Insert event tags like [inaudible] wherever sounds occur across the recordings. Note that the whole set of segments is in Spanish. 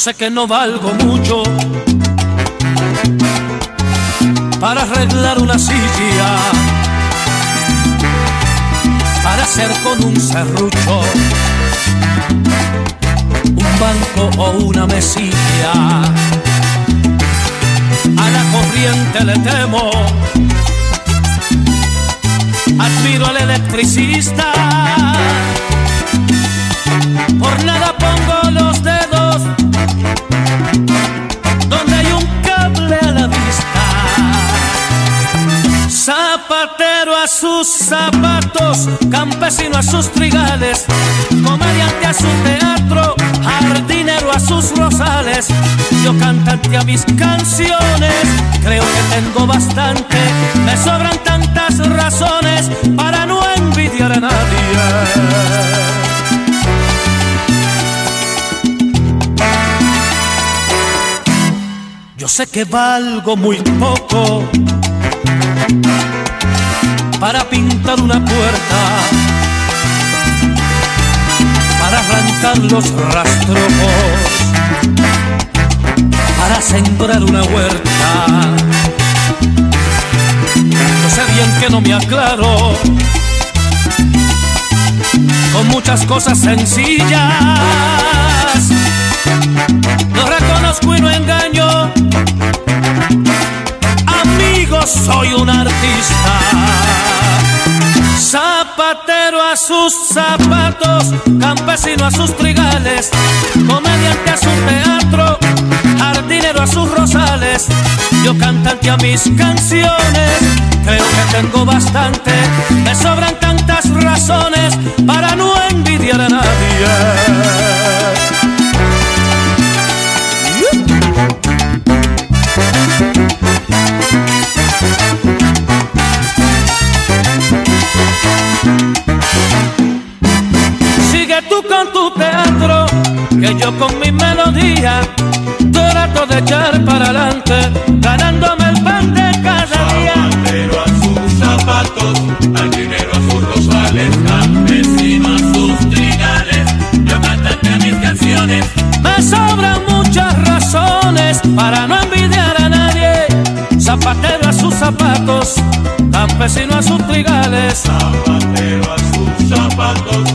Sé que no valgo mucho para arreglar una silla, para hacer con un serrucho un banco o una mesilla. A la corriente le temo, admiro al electricista, por nada pongo los dedos donde hay un cable a la vista. Zapatero a sus zapatos, campesino a sus trigales, comediante a su teatro, jardinero a sus rosales. Yo cantante a mis canciones, creo que tengo bastante, me sobran tantas razones para no envidiar a nadie. Sé que valgo muy poco para pintar una puerta, para arrancar los rastrojos, para sembrar una huerta. Yo sé bien que no me aclaro con muchas cosas sencillas. Lo reconozco y no engaño. Amigos, soy un artista. Zapatero a sus zapatos, campesino a sus trigales, comediante a su teatro, jardinero a sus rosales. Yo cantante a mis canciones, creo que tengo bastante, me sobran tantas razones para no envidiar a nadie. Con tu teatro, que yo con mi melodía trato de echar para adelante, ganándome el pan de cada día. Zapatero a sus zapatos, al dinero a sus rosales, campesino a sus trigales, yo cantante a mis canciones. Me sobran muchas razones para no envidiar a nadie. Zapatero a sus zapatos, campesino a sus trigales. Zapatero a sus zapatos,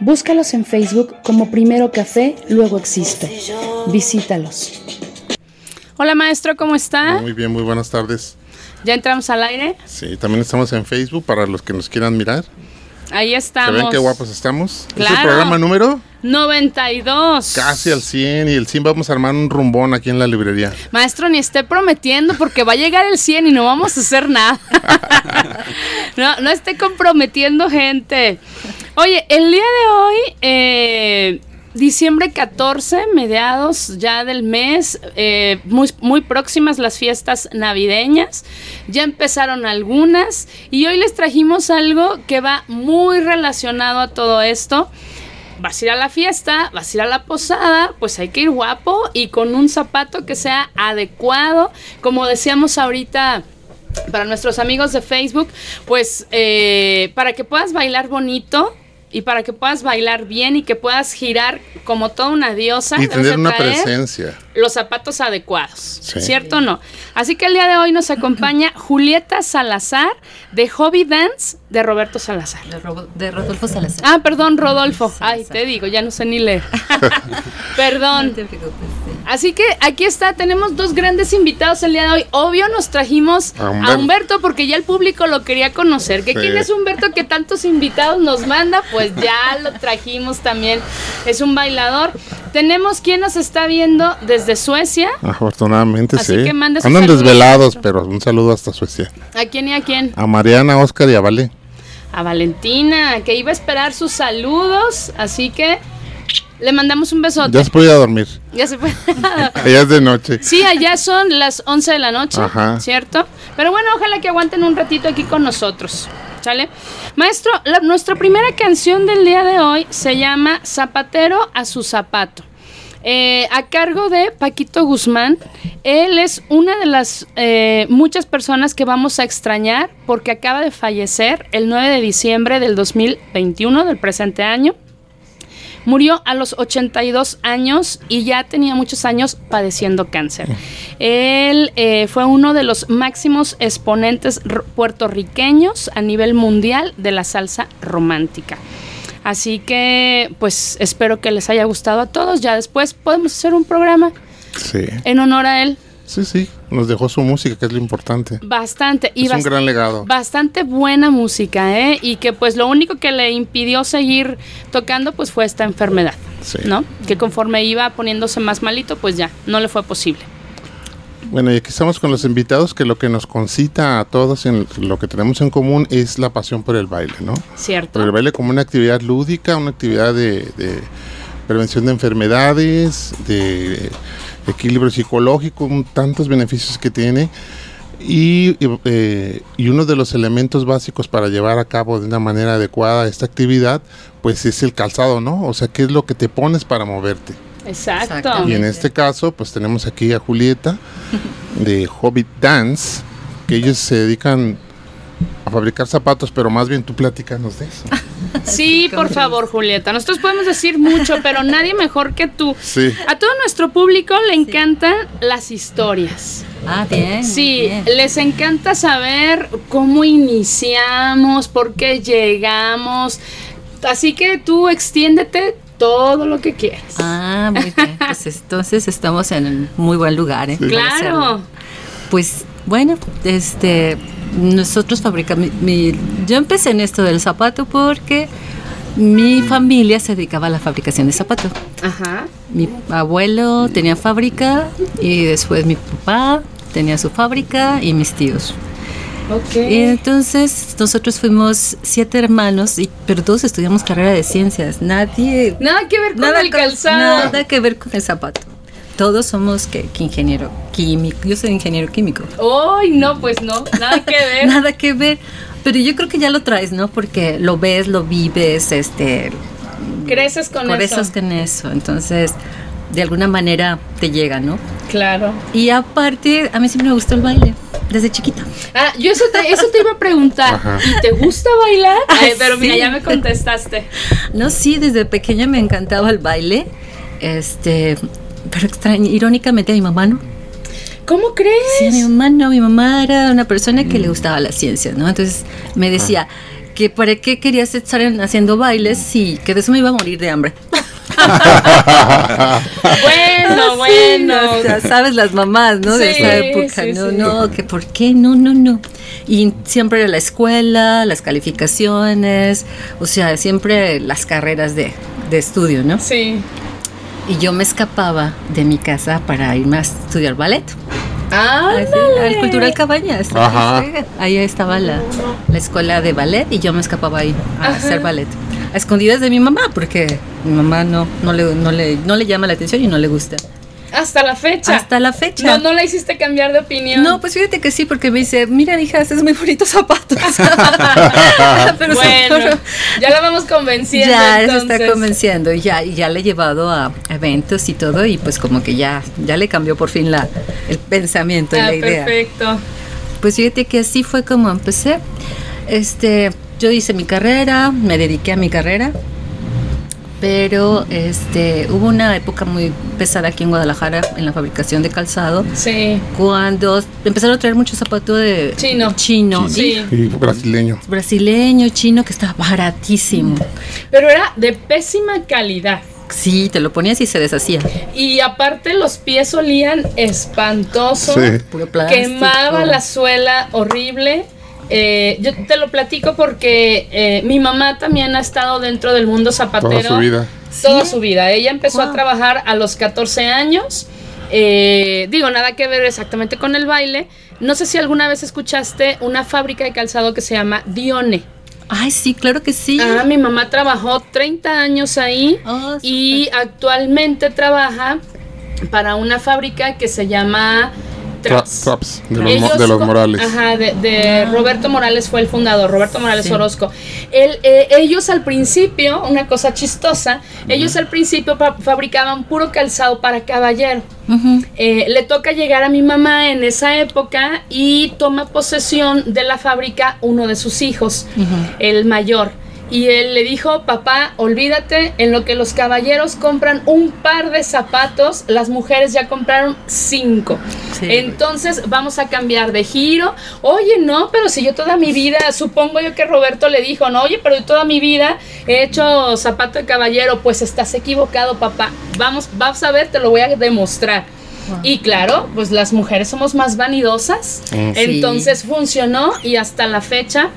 Búscalos en Facebook como Primero Café, luego Existo. Visítalos. Hola maestro, ¿cómo está? Muy bien, muy buenas tardes. ¿Ya entramos al aire? Sí, también estamos en Facebook para los que nos quieran mirar. Ahí ¿Se estamos. ven qué guapos estamos? ¿Es Claro. el programa número? 92. Casi al 100 y el 100 vamos a armar un rumbón aquí en la librería. Maestro, ni esté prometiendo porque va a llegar el 100 y no vamos a hacer nada. [laughs] no, no esté comprometiendo gente. Oye, el día de hoy, eh, diciembre 14, mediados ya del mes, eh, muy, próximas las fiestas navideñas. Ya empezaron algunas y hoy les trajimos algo que va muy relacionado a todo esto. Vas a ir a la fiesta, vas a ir a la posada, pues hay que ir guapo y con un zapato que sea adecuado. Como decíamos ahorita para nuestros amigos de Facebook, pues eh, para que puedas bailar bonito y para que puedas bailar bien y que puedas girar como toda una diosa. Y tener una presencia. Los zapatos adecuados, Sí. ¿cierto o no? Así que el día de hoy nos acompaña [laughs] Julieta Salazar de Hobby Dance de Roberto Salazar. De, Robo- de Rodolfo Salazar. Ah, perdón, Rodolfo. Ay, te digo, ya no sé ni leer. [laughs] perdón. No te preocupes. Sí. Así que aquí está, tenemos dos grandes invitados el día de hoy. Obvio nos trajimos A a Humberto. Porque ya el público lo quería conocer. ¿Que Sí. quién es Humberto que tantos invitados nos manda? Pues ya lo trajimos también. Es un bailador. Tenemos quien nos está viendo desde Suecia. Afortunadamente, Así sí. que Andan saludos, desvelados, pero un saludo hasta Suecia. ¿A quién y a quién? A Mariana, Oscar y a Vale. A Valentina, que iba a esperar sus saludos. Así que le mandamos un besote. Ya se puede ir a dormir. Ya se fue. [laughs] Allá es de noche. Sí, allá son las 11 de la noche, Ajá. ¿cierto? Pero bueno, ojalá que aguanten un ratito aquí con nosotros. ¿Sale? Maestro, la- nuestra primera canción del día de hoy se llama Zapatero a su zapato. Eh, a cargo de Paquito Guzmán. Él es una de las eh, muchas personas que vamos a extrañar porque acaba de fallecer el 9 de diciembre del 2021, del presente año. Murió a los 82 años y ya tenía muchos años padeciendo cáncer. Él eh, fue uno de los máximos exponentes puertorriqueños a nivel mundial de la salsa romántica. Así que, pues espero que les haya gustado a todos. Ya después podemos hacer un programa Sí. en honor a él. Sí, sí. Nos dejó su música, que es lo importante. Bastante. Y es un gran legado. Bastante buena música, ¿eh? Y que pues lo único que le impidió seguir tocando pues fue esta enfermedad, Sí. ¿no? Que conforme iba poniéndose más malito, pues ya, no le fue posible. Bueno, y aquí estamos con los invitados, que lo que nos concita a todos, en lo que tenemos en común, es la pasión por el baile, ¿no? ¿Cierto? Por el baile como una actividad lúdica, una actividad de, de prevención de enfermedades, de equilibrio psicológico, un- tantos beneficios que tiene. Y, y, eh, y uno de los elementos básicos para llevar a cabo de una manera adecuada esta actividad, pues es el calzado, ¿no? O sea, ¿qué es lo que te pones para moverte? Exacto. Exactamente. Y en este caso, pues tenemos aquí a Julieta de Hobbit Dance, que ellos se dedican a fabricar zapatos, pero más bien tú platícanos de eso. [laughs] Sí, por favor, Julieta. Nosotros podemos decir mucho, pero nadie mejor que tú. Sí. A todo nuestro público le encantan las historias. Ah, bien. Sí, bien. les encanta saber cómo iniciamos, por qué llegamos. Así que tú extiéndete todo lo que quieras. Ah, muy bien. [laughs] Pues entonces estamos en un muy buen lugar, ¿eh? Claro. Pues bueno, este, nosotros fabricamos, mi- yo empecé en esto del zapato porque mi familia se dedicaba a la fabricación de zapatos. Ajá. Mi abuelo tenía fábrica y después mi papá tenía su fábrica y mis tíos. Ok. Y entonces nosotros fuimos siete hermanos, y, pero todos estudiamos carrera de ciencias. Nadie... Nada que ver con el con- calzado. nada que ver con el zapato. Todos somos que, que ingeniero químico. Yo soy ingeniero químico. Ay, no, pues no, nada que [laughs] ver. Nada que ver. Pero yo creo que ya lo traes, ¿no? Porque lo ves, lo vives, este, Creces con por eso. eso es con eso. Entonces, de alguna manera te llega, ¿no? Claro. Y aparte, a mí siempre me gustó el baile, desde chiquita. Ah, yo eso te, eso te iba a preguntar. Ajá. ¿Y te gusta bailar? [laughs] Ay, Ah, pero mira, ya me contestaste. No, sí, desde pequeña me encantaba el baile. Este, pero extraño, irónicamente a mi mamá no. ¿Cómo crees? Sí, a mi mamá no, mi mamá era una persona que le gustaba la ciencia, ¿no? Entonces me decía que para qué querías estar en- haciendo bailes si que de eso me iba a morir de hambre. [laughs] Bueno, bueno. O sea, sabes las mamás, ¿no? de esa época. sí, no, sí. no, que por qué, no, no, no. Y siempre era la escuela, las calificaciones, o sea, siempre las carreras de, de estudio, ¿no? Sí. Y yo me escapaba de mi casa para irme a estudiar ballet. Ah, al Cultural Cabañas. Ajá. Ahí estaba la, la escuela de ballet y yo me escapaba ahí a Ajá. hacer ballet. A escondidas de mi mamá, porque mi mamá no, no, le, no, le, no le llama la atención y no le gusta. Hasta la fecha. Hasta la fecha. No, no la hiciste cambiar de opinión. No, pues fíjate que sí, porque me dice, mira, hija, haces muy bonitos zapatos. [laughs] [laughs] Pero bueno, seguro- ya la vamos convenciendo. ya se entonces. está convenciendo y ya, ya le he llevado a eventos y todo y pues como que ya, ya le cambió por fin la, el pensamiento y Ah, la idea. perfecto. pues fíjate que así fue como empecé. Este, yo hice mi carrera, me dediqué a mi carrera, pero este, hubo una época muy pesada aquí en Guadalajara en la fabricación de calzado, Sí. cuando empezaron a traer mucho zapato de Chino. chino Sí. Y brasileño. y brasileño, chino, que estaba baratísimo. Pero era de pésima calidad. Sí, te lo ponías y se deshacía. Y aparte los pies olían espantoso. Sí. Puro plástico. Quemaba la suela horrible. Eh, yo te lo platico porque eh, mi mamá también ha estado dentro del mundo zapatero Toda su vida. toda ¿Sí? su vida. Ella empezó a trabajar a los 14 años. Eh, digo, nada que ver exactamente con el baile. No sé si alguna vez escuchaste una fábrica de calzado que se llama Dione. Ay, sí, claro que sí. Ah, mi mamá trabajó 30 años ahí Oh, y actualmente trabaja para una fábrica que se llama Traps. Traps, de los, mo- Ellos de los co- Morales. Ajá, de, de Roberto Morales fue el fundador, Roberto Morales Sí. Orozco. Él, eh, ellos al principio, una cosa chistosa, ellos al principio fa- fabricaban puro calzado para caballero. Eh, le toca llegar a mi mamá en esa época y toma posesión de la fábrica uno de sus hijos, el mayor. Y él le dijo, papá, olvídate, en lo que los caballeros compran un par de zapatos, las mujeres ya compraron cinco. Sí. Entonces vamos a cambiar de giro. Oye, no, pero si yo toda mi vida, supongo yo que Roberto le dijo, no, oye, pero yo toda mi vida he hecho zapato de caballero, pues estás equivocado, papá. Vamos, vas a ver, te lo voy a demostrar. Wow. Y claro, pues las mujeres somos más vanidosas. Mm. Entonces funcionó y hasta la fecha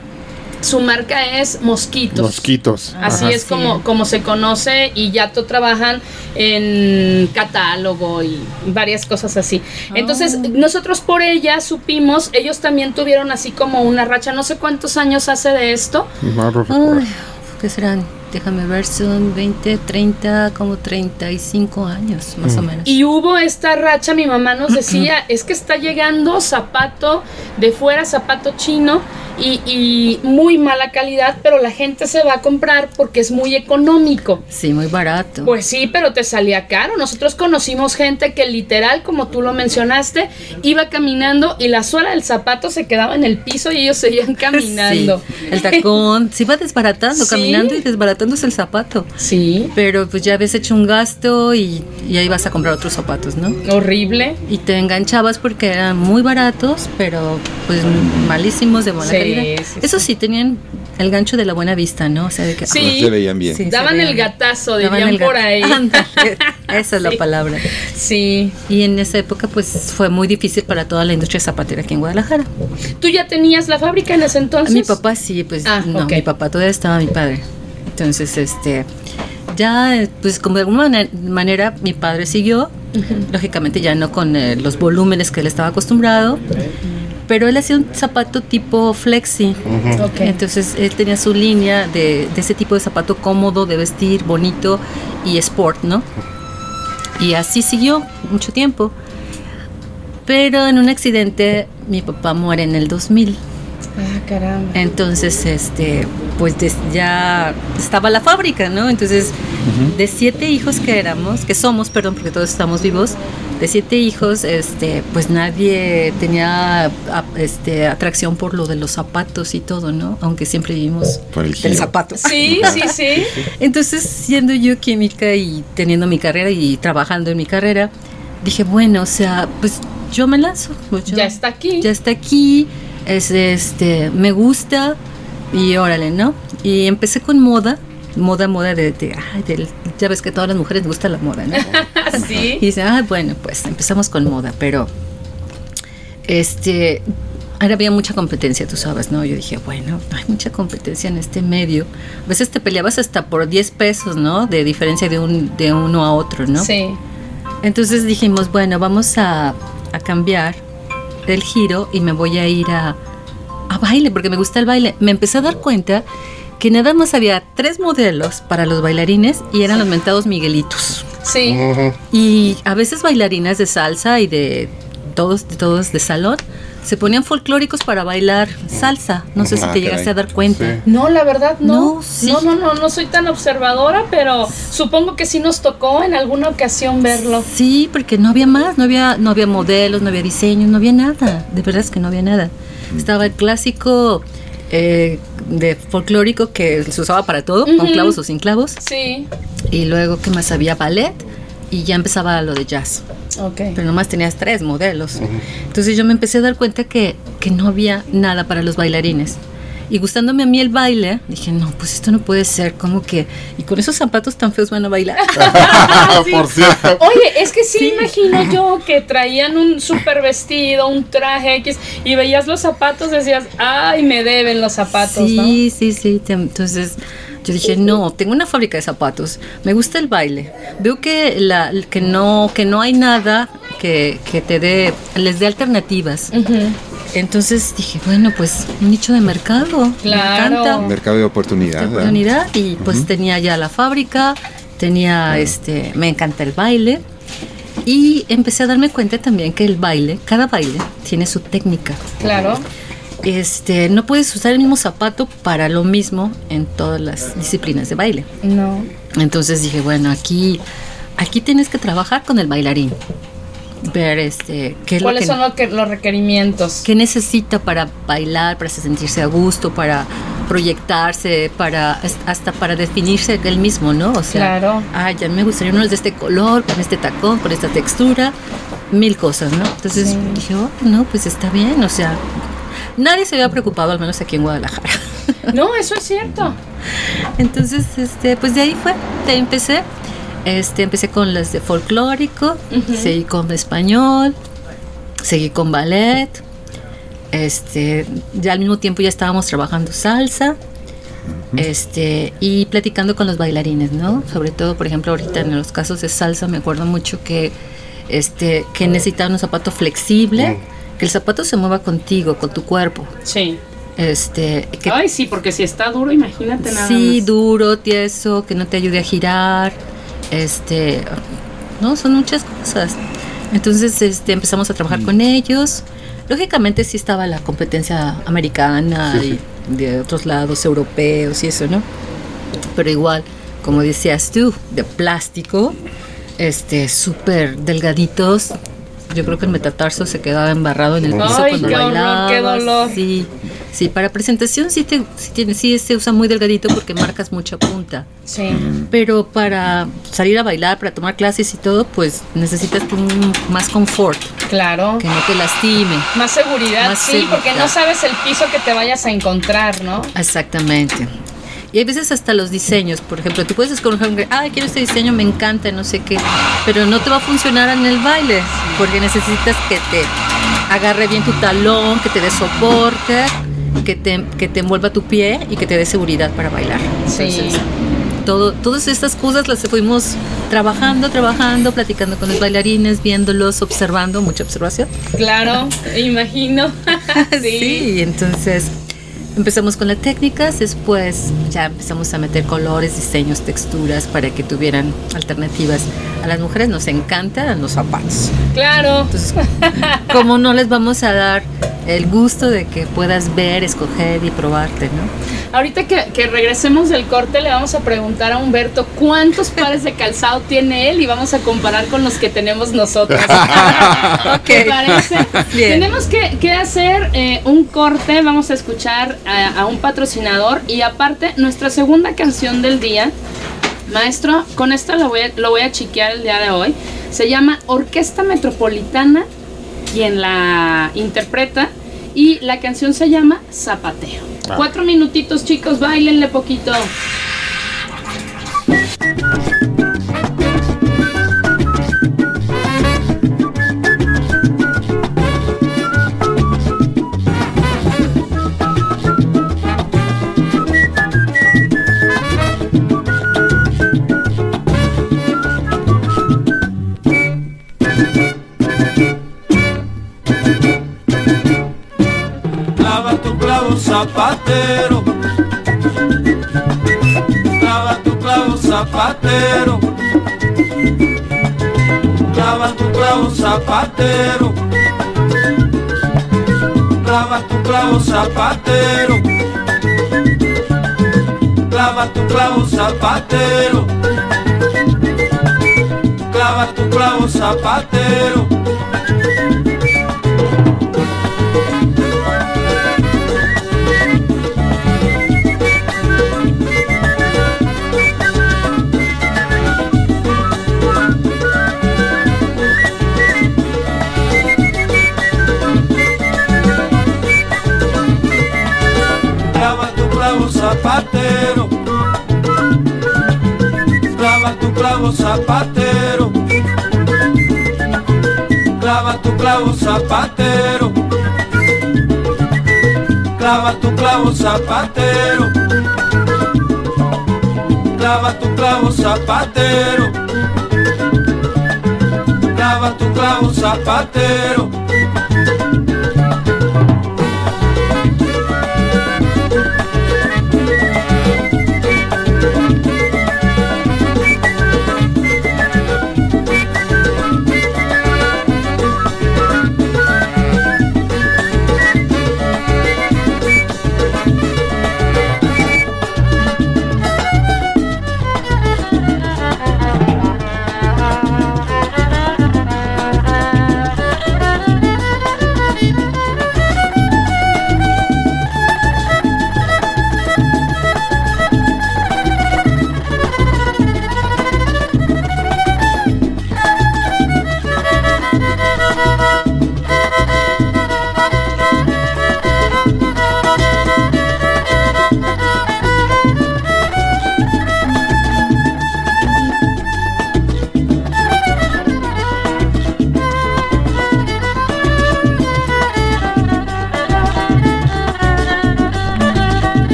su marca es Mosquitos. Mosquitos. Así Ajá. es Sí. como, como se conoce y ya to- trabajan en catálogo y varias cosas así. Entonces, Oh. nosotros por ella supimos, ellos también tuvieron así como una racha, no sé cuántos años hace de esto. No. Ay, ¿qué serán? Déjame ver, son 20, 30, como 35 años, más o menos. Y hubo esta racha, mi mamá nos [clears throat] decía, es que está llegando zapato de fuera, zapato chino y, y muy mala calidad, pero la gente se va a comprar porque es muy económico. Sí, muy barato. Pues sí, pero te salía caro. Nosotros conocimos gente que literal, como tú lo mencionaste, iba caminando y la suela del zapato se quedaba en el piso y ellos seguían [laughs] caminando. Sí, el tacón se iba desbaratando, [laughs] Sí. caminando y el zapato. Sí, Pero pues ya habías hecho un gasto y, y ahí vas a comprar otros zapatos, ¿no? horrible. Y te enganchabas porque eran muy baratos, pero pues malísimos de buena Sí, calidad. sí, Eso sí. sí, tenían el gancho de la buena vista, ¿no? O sea, de que Sí. Se veían bien. Sí, Daban veían el bien. gatazo, Daban dirían el por ahí. Ándale, [laughs] esa es la palabra. Sí. Y en esa época pues fue muy difícil para toda la industria zapatera aquí en Guadalajara. ¿Tú ya tenías la fábrica en ese entonces? Mi papá sí, pues Ah, no, mi papá todavía estaba mi padre. Entonces, este, ya, pues como de alguna mane- manera mi padre siguió, lógicamente ya no con eh, los volúmenes que él estaba acostumbrado, pero él hacía un zapato tipo flexi. Entonces él tenía su línea de, de ese tipo de zapato cómodo, de vestir, bonito y sport, ¿no? Y así siguió mucho tiempo. Pero en un accidente mi papá muere en el 2000. Ah, caramba. Entonces, este, pues des- ya estaba la fábrica, ¿no? Entonces, de siete hijos que éramos, que somos, perdón, porque todos estamos vivos, de siete hijos, este, pues nadie tenía a- este, atracción por lo de los zapatos y todo, ¿no? Aunque siempre vivimos Por el del zapato. Sí, sí, sí. Entonces, siendo yo química y teniendo mi carrera y trabajando en mi carrera, dije, bueno, o sea, pues yo me lanzo. pues, yo- Ya está aquí. ya está aquí, es este, me gusta y órale, ¿no? Y empecé con moda, moda, moda de, de, ay, del- ya ves que a todas las mujeres les gusta la moda, ¿no? [laughs] sí. Y dice, ah, bueno, pues empezamos con moda, pero este, ahora había mucha competencia, tú sabes, ¿no? Yo dije, bueno, hay mucha competencia en este medio. A veces te peleabas hasta por 10 pesos, ¿no? De diferencia de, un, de uno a otro, ¿no? Sí. Entonces dijimos, bueno, vamos a, a cambiar el giro y me voy a ir a, a baile, porque me gusta el baile. Me empecé a dar cuenta que nada más había tres modelos para los bailarines y eran los mentados Miguelitos. Sí. Y a veces bailarinas de salsa y de todos, de todos de salón se ponían folclóricos para bailar salsa. No sé si Ah, te llegaste caray. a dar cuenta. Sí. No, la verdad no. No, sí. No, no, no, no soy tan observadora, pero supongo que sí nos tocó en alguna ocasión verlo. Sí, porque no había más, no había, no había modelos, no había diseños, no había nada. De verdad es que no había nada. Estaba el clásico eh, de folclórico que se usaba para todo, con clavos o sin clavos. Sí. Y luego, ¿qué más? Había ballet y ya empezaba lo de jazz. Ok. Pero nomás tenías tres modelos. Entonces yo me empecé a dar cuenta que, que no había nada para los bailarines. Y gustándome a mí el baile, dije, no, pues esto no puede ser, como que, y con esos zapatos tan feos van a bailar. [laughs] Por cierto. Oye, es que sí, imagino yo que traían un super vestido, un traje X, y veías los zapatos, decías, ay, me deben los zapatos, ¿no? Sí, sí, sí. te- Entonces yo dije, no, tengo una fábrica de zapatos, me gusta el baile. Veo que, la, que, no, que no hay nada que, que te dé, les dé alternativas. Entonces dije, bueno, pues un nicho de mercado. Claro. Me encanta. Mercado de oportunidad. ¿verdad? oportunidad y pues tenía ya la fábrica, tenía este, me encanta el baile y empecé a darme cuenta también que el baile, cada baile tiene su técnica. Claro. Este, no puedes usar el mismo zapato para lo mismo en todas las disciplinas de baile. No. Entonces dije, bueno, aquí aquí tienes que trabajar con el bailarín. Ver este qué es lo ¿Cuáles que son lo que- los requerimientos? qué necesita para bailar, para sentirse a gusto, para proyectarse, para hasta para definirse él mismo, ¿no? O sea, Claro. ah, ya me gustaría uno de este color, con este tacón, con esta textura, mil cosas, ¿no? Entonces Sí. dije, oh, no, pues está bien, o sea, nadie se había preocupado, al menos aquí en Guadalajara. [laughs] No, eso es cierto. Entonces, este, pues de ahí fue, de ahí empecé. Este, empecé con las de folclórico, seguí con español, seguí con ballet. Este, ya al mismo tiempo ya estábamos trabajando salsa. Este, y platicando con los bailarines, ¿no? Sobre todo, por ejemplo, ahorita en los casos de salsa me acuerdo mucho que este que necesitaban un zapato flexible, que el zapato se mueva contigo, con tu cuerpo. Sí. Este, que Ay, sí, porque si está duro, imagínate nada Sí, más. duro, tieso, que no te ayude a girar. Este, no, son muchas cosas. Entonces, este, empezamos a trabajar con ellos. Lógicamente sí estaba la competencia americana y de otros lados europeos y eso, ¿no? Pero igual, como decías tú, de plástico, este, súper delgaditos. Yo creo que el metatarso se quedaba embarrado en el piso Ay, cuando qué horror, bailabas. qué dolor. Sí, sí, para presentación sí, te, sí, tiene, sí se usa muy delgadito porque marcas mucha punta. Sí. Pero para salir a bailar, para tomar clases y todo, pues necesitas un más confort, Claro. que no te lastime. Más seguridad, Más sí, porque no sabes el piso que te vayas a encontrar, ¿no? Exactamente. Y hay veces hasta los diseños, por ejemplo, tú puedes escoger, ah, quiero este diseño, me encanta, no sé qué, pero no te va a funcionar en el baile, porque necesitas que te agarre bien tu talón, que te dé soporte, que te, que te envuelva tu pie y que te dé seguridad para bailar. Sí. Todo, todas estas cosas las fuimos trabajando, trabajando, platicando con los bailarines, viéndolos, observando, mucha observación. Claro, imagino. sí. [laughs] [laughs] Sí, entonces empezamos con las técnicas, después ya empezamos a meter colores, diseños, texturas para que tuvieran alternativas. A las mujeres nos encantan los zapatos. Claro. Entonces, ¿cómo no les vamos a dar el gusto de que puedas ver, escoger y probarte, no? Ahorita que, que regresemos del corte le vamos a preguntar a Humberto cuántos pares de calzado tiene él y vamos a comparar con los que tenemos nosotros. [laughs] ¿Te parece? Bien. Tenemos que, que hacer eh, un corte, vamos a escuchar a, a un patrocinador y aparte nuestra segunda canción del día. Maestro, con esta lo voy, a, lo voy a chiquear el día de hoy. Se llama Orquesta Metropolitana, quien la interpreta, y la canción se llama Zapateo. Cuatro minutitos, chicos, bailenle poquito. Zapatero. Clava tu clavo zapatero. Clava tu clavo zapatero. Clava tu clavo zapatero. Clava tu clavo zapatero. Zapatero. Clava tu clavo, zapatero. Clava tu clavo, zapatero. Clava tu clavo, zapatero. Clava tu clavo, zapatero.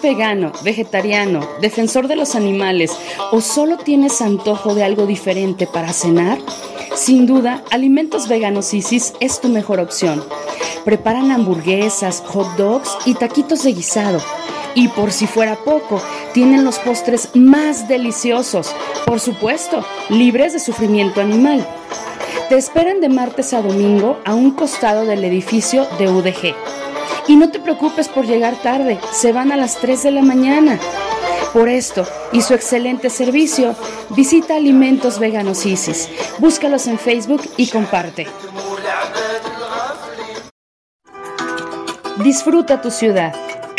Vegano, vegetariano, defensor de los animales o solo tienes antojo de algo diferente para cenar, sin duda, Alimentos Veganos Isis es tu mejor opción. Preparan hamburguesas, hot dogs y taquitos de guisado. Y por si fuera poco, tienen los postres más deliciosos, por supuesto, libres de sufrimiento animal. Te esperan de martes a domingo a un costado del edificio de UDG. Y no te preocupes por llegar tarde, se van a las 3 de la mañana. Por esto y su excelente servicio, visita Alimentos Veganos Isis. Búscalos en Facebook y comparte. Disfruta tu ciudad.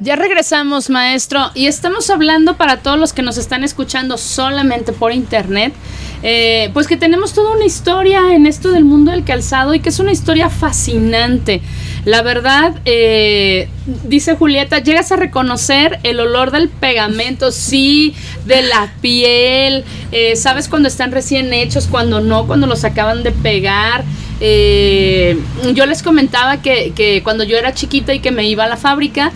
Ya regresamos, maestro, y estamos hablando para todos los que nos están escuchando solamente por internet eh, pues que tenemos toda una historia en esto del mundo del calzado y que es una historia fascinante. La verdad, eh, dice Julieta, llegas a reconocer el olor del pegamento, sí, de la piel, eh, sabes cuando están recién hechos, cuando no, cuando los acaban de pegar. Yo les comentaba que, que, cuando yo era chiquita y que me iba a la fábrica,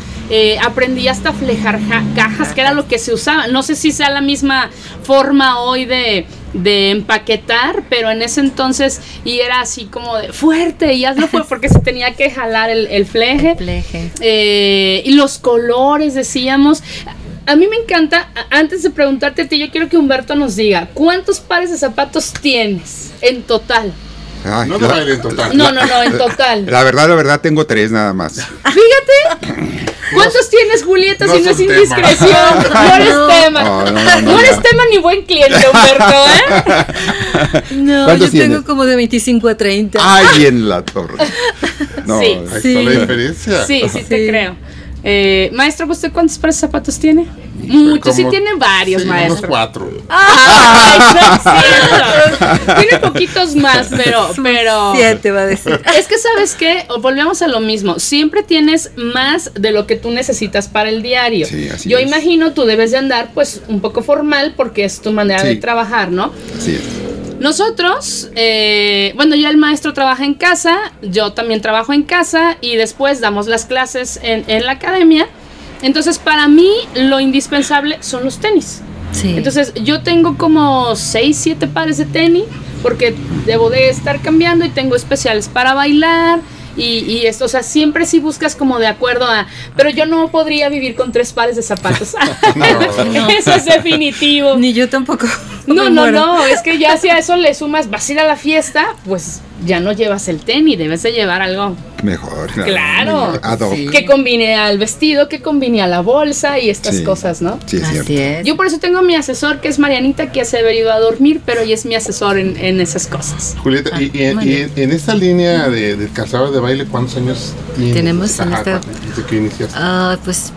aprendí hasta flejar cajas, que era lo que se usaba. No sé si sea la misma forma hoy de, de empaquetar, pero en ese entonces y era así como de fuerte y hazlo fue [laughs] porque se tenía que jalar el, el fleje. Eh, y los colores, decíamos. A mí me encanta, antes de preguntarte a ti, yo quiero que Humberto nos diga, ¿cuántos pares de zapatos tienes en total? Ay, No la, en total. No, no, no, en total. [laughs] la verdad, la verdad, tengo tres nada más. Fíjate. [laughs] ¿Cuántos tienes, Julieta, no si no es son tema. indiscreción? [laughs] No eres No. tema. No, no, No, no, no, eres ya. tema ni buen cliente, Humberto, ¿eh? No, yo ¿Cuántos tengo como de 25 a 30. Ay, en la torre. No, Sí. La diferencia. Sí, sí, te creo. Eh, maestro, ¿usted cuántos pares de zapatos tiene? Muchos, sí tiene varios, sí, maestro. Unos cuatro. Ay, no es [laughs] cierto. Tiene poquitos más, pero, pero. Siete va a decir. Es que sabes qué, volvemos a lo mismo. Siempre tienes más de lo que tú necesitas para el diario. Sí, así Yo es. imagino tú debes de andar pues un poco formal porque es tu manera de trabajar, ¿no? Así es. Nosotros, eh, bueno, ya el maestro trabaja en casa, yo también trabajo en casa y después damos las clases en, en la academia. Entonces, para mí, lo indispensable son los tenis. Sí. Entonces, yo tengo como 6, 7 pares de tenis porque debo de estar cambiando y tengo especiales para bailar. Y, y esto, o sea, siempre si buscas como de acuerdo a, pero yo no podría vivir con tres pares de zapatos. [laughs] [laughs] Eso es definitivo. Ni yo tampoco. No, [laughs] no, muero. no, es que ya si a eso le sumas, vas a ir a la fiesta, pues ya no llevas el tenis, debes de llevar algo Mejor. Claro. Sí. que combine al vestido, que combine a la bolsa y estas Sí. cosas, ¿no? Sí, es cierto. Así es. Yo por eso tengo a mi asesor, que es Marianita, que se ha ido a dormir, pero ella es mi asesor en, en esas cosas. Julieta, y, y bien. en esta línea de, calzado de baile, ¿cuántos años tienes? Tenemos en esta- Desde que iniciaste. Ah, pues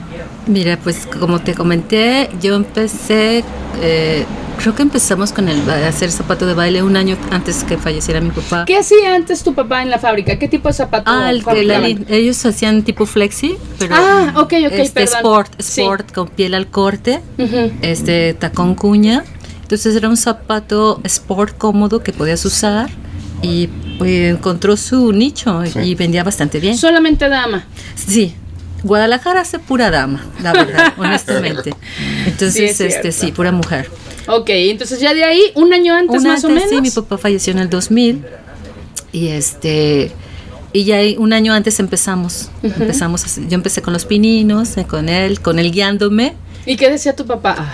mira, pues como te comenté, yo empecé, eh, creo que empezamos con el hacer zapato de baile un año antes que falleciera mi papá. ¿Qué hacía antes tu papá en la fábrica? ¿Qué tipo de zapato? Ah, el que la fabricaban? lin- ellos hacían tipo flexi, pero Ah, ok, ok, este perdón. sport, Sí. sport con piel al corte, este tacón cuña. Entonces era un zapato sport cómodo que podías usar y pues, encontró su nicho Sí. y vendía bastante bien. Solamente dama. Sí, Guadalajara hace pura dama, la verdad, [laughs] honestamente. Entonces, Sí, es este sí, pura mujer. Ok, entonces ya de ahí, un año antes Un más o antes, menos. sí, mi papá falleció en el 2000 y este y ya un año antes empezamos. Empezamos, a hacer- yo empecé con los pininos, eh, con él, con él guiándome. ¿Y qué decía tu papá?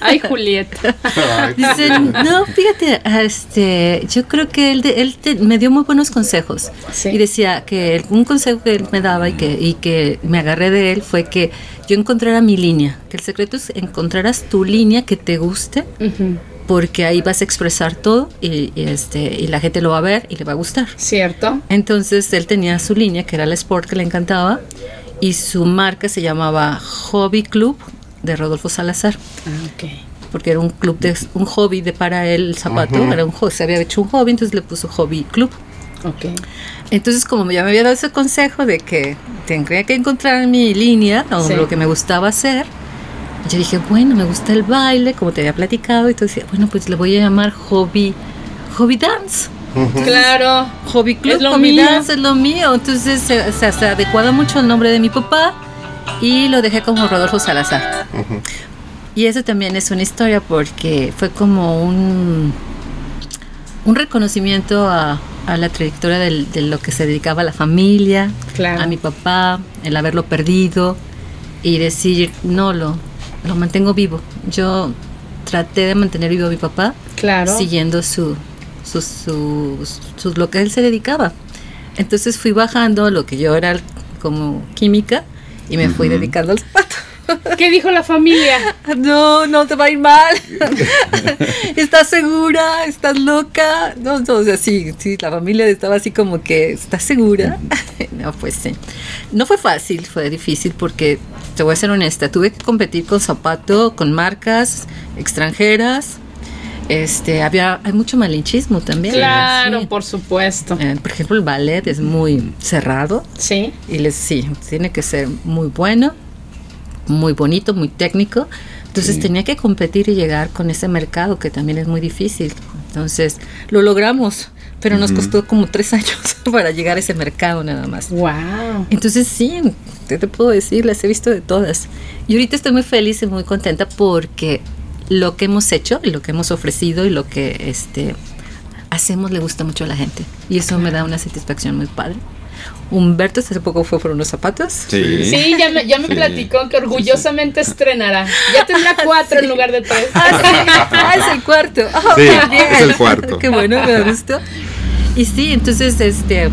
Ay, Julieta. Ay, Dicen, no, fíjate, ah, este, yo creo que él, de- él te- me dio muy buenos consejos. Sí. Y decía que el- un consejo que él me daba y que, y que me agarré de él fue que yo encontrara mi línea. Que el secreto es encontrarás tu línea que te guste, porque ahí vas a expresar todo y, y, este, y la gente lo va a ver y le va a gustar. Cierto. Entonces él tenía su línea, que era la Sport, que le encantaba, y su marca se llamaba Hobby Club de Rodolfo Salazar Ah, porque era un club de un hobby de para él el zapato, era un se había hecho un hobby, entonces le puso hobby club. Ok. Entonces, como ya me había dado ese consejo de que tendría que encontrar mi línea o Sí. lo que me gustaba hacer, yo dije, bueno, me gusta el baile, como te había platicado, y entonces decía, bueno, pues le voy a llamar hobby hobby dance. Claro. Hobby Club, Es lo Hobby mío. Dance es lo mío. Entonces se, se, se adecuaba mucho al nombre de mi papá y lo dejé como Rodolfo Salazar. Y eso también es una historia porque fue como un, un reconocimiento a, a la trayectoria del- de lo que se dedicaba a la familia, Claro. a mi papá, el haberlo perdido y decir, no, lo, lo mantengo vivo. Yo traté de mantener vivo a mi papá Claro. siguiendo su, su, su, su- lo que él se dedicaba. Entonces fui bajando lo que yo era como química y me fui dedicando al zapato. ¿Qué dijo la familia? No, no te va a ir mal. [laughs] ¿Estás segura? ¿Estás loca? No, no, o sea, sí, sí, la familia estaba así como que, ¿estás segura? [laughs] No, pues sí. No fue fácil, fue difícil porque, te voy a ser honesta, tuve que competir con zapato, con marcas extranjeras. Este, había, hay mucho malinchismo también. Claro, Sí. por supuesto. Eh, por ejemplo, el ballet es muy cerrado Sí. y les sí, tiene que ser muy bueno, muy bonito, muy técnico. Entonces tenía que competir y llegar con ese mercado que también es muy difícil. Entonces lo logramos, pero nos costó como tres [laughs] años para llegar a ese mercado nada más. Wow. Entonces sí, ¿qué te puedo decir? Las he visto de todas. Y ahorita estoy muy feliz y muy contenta porque lo que hemos hecho y lo que hemos ofrecido y lo que este hacemos le gusta mucho a la gente. Y eso me da una satisfacción muy padre. Humberto hace poco fue por unos zapatos. Sí. Sí, ya me, ya me Sí. platicó que orgullosamente estrenará. Ya tendrá cuatro en lugar de tres. Ah. Ah, es el cuarto. Ah, Sí, qué bien. es el cuarto. Qué bueno, me da gusto. Y sí, entonces, este,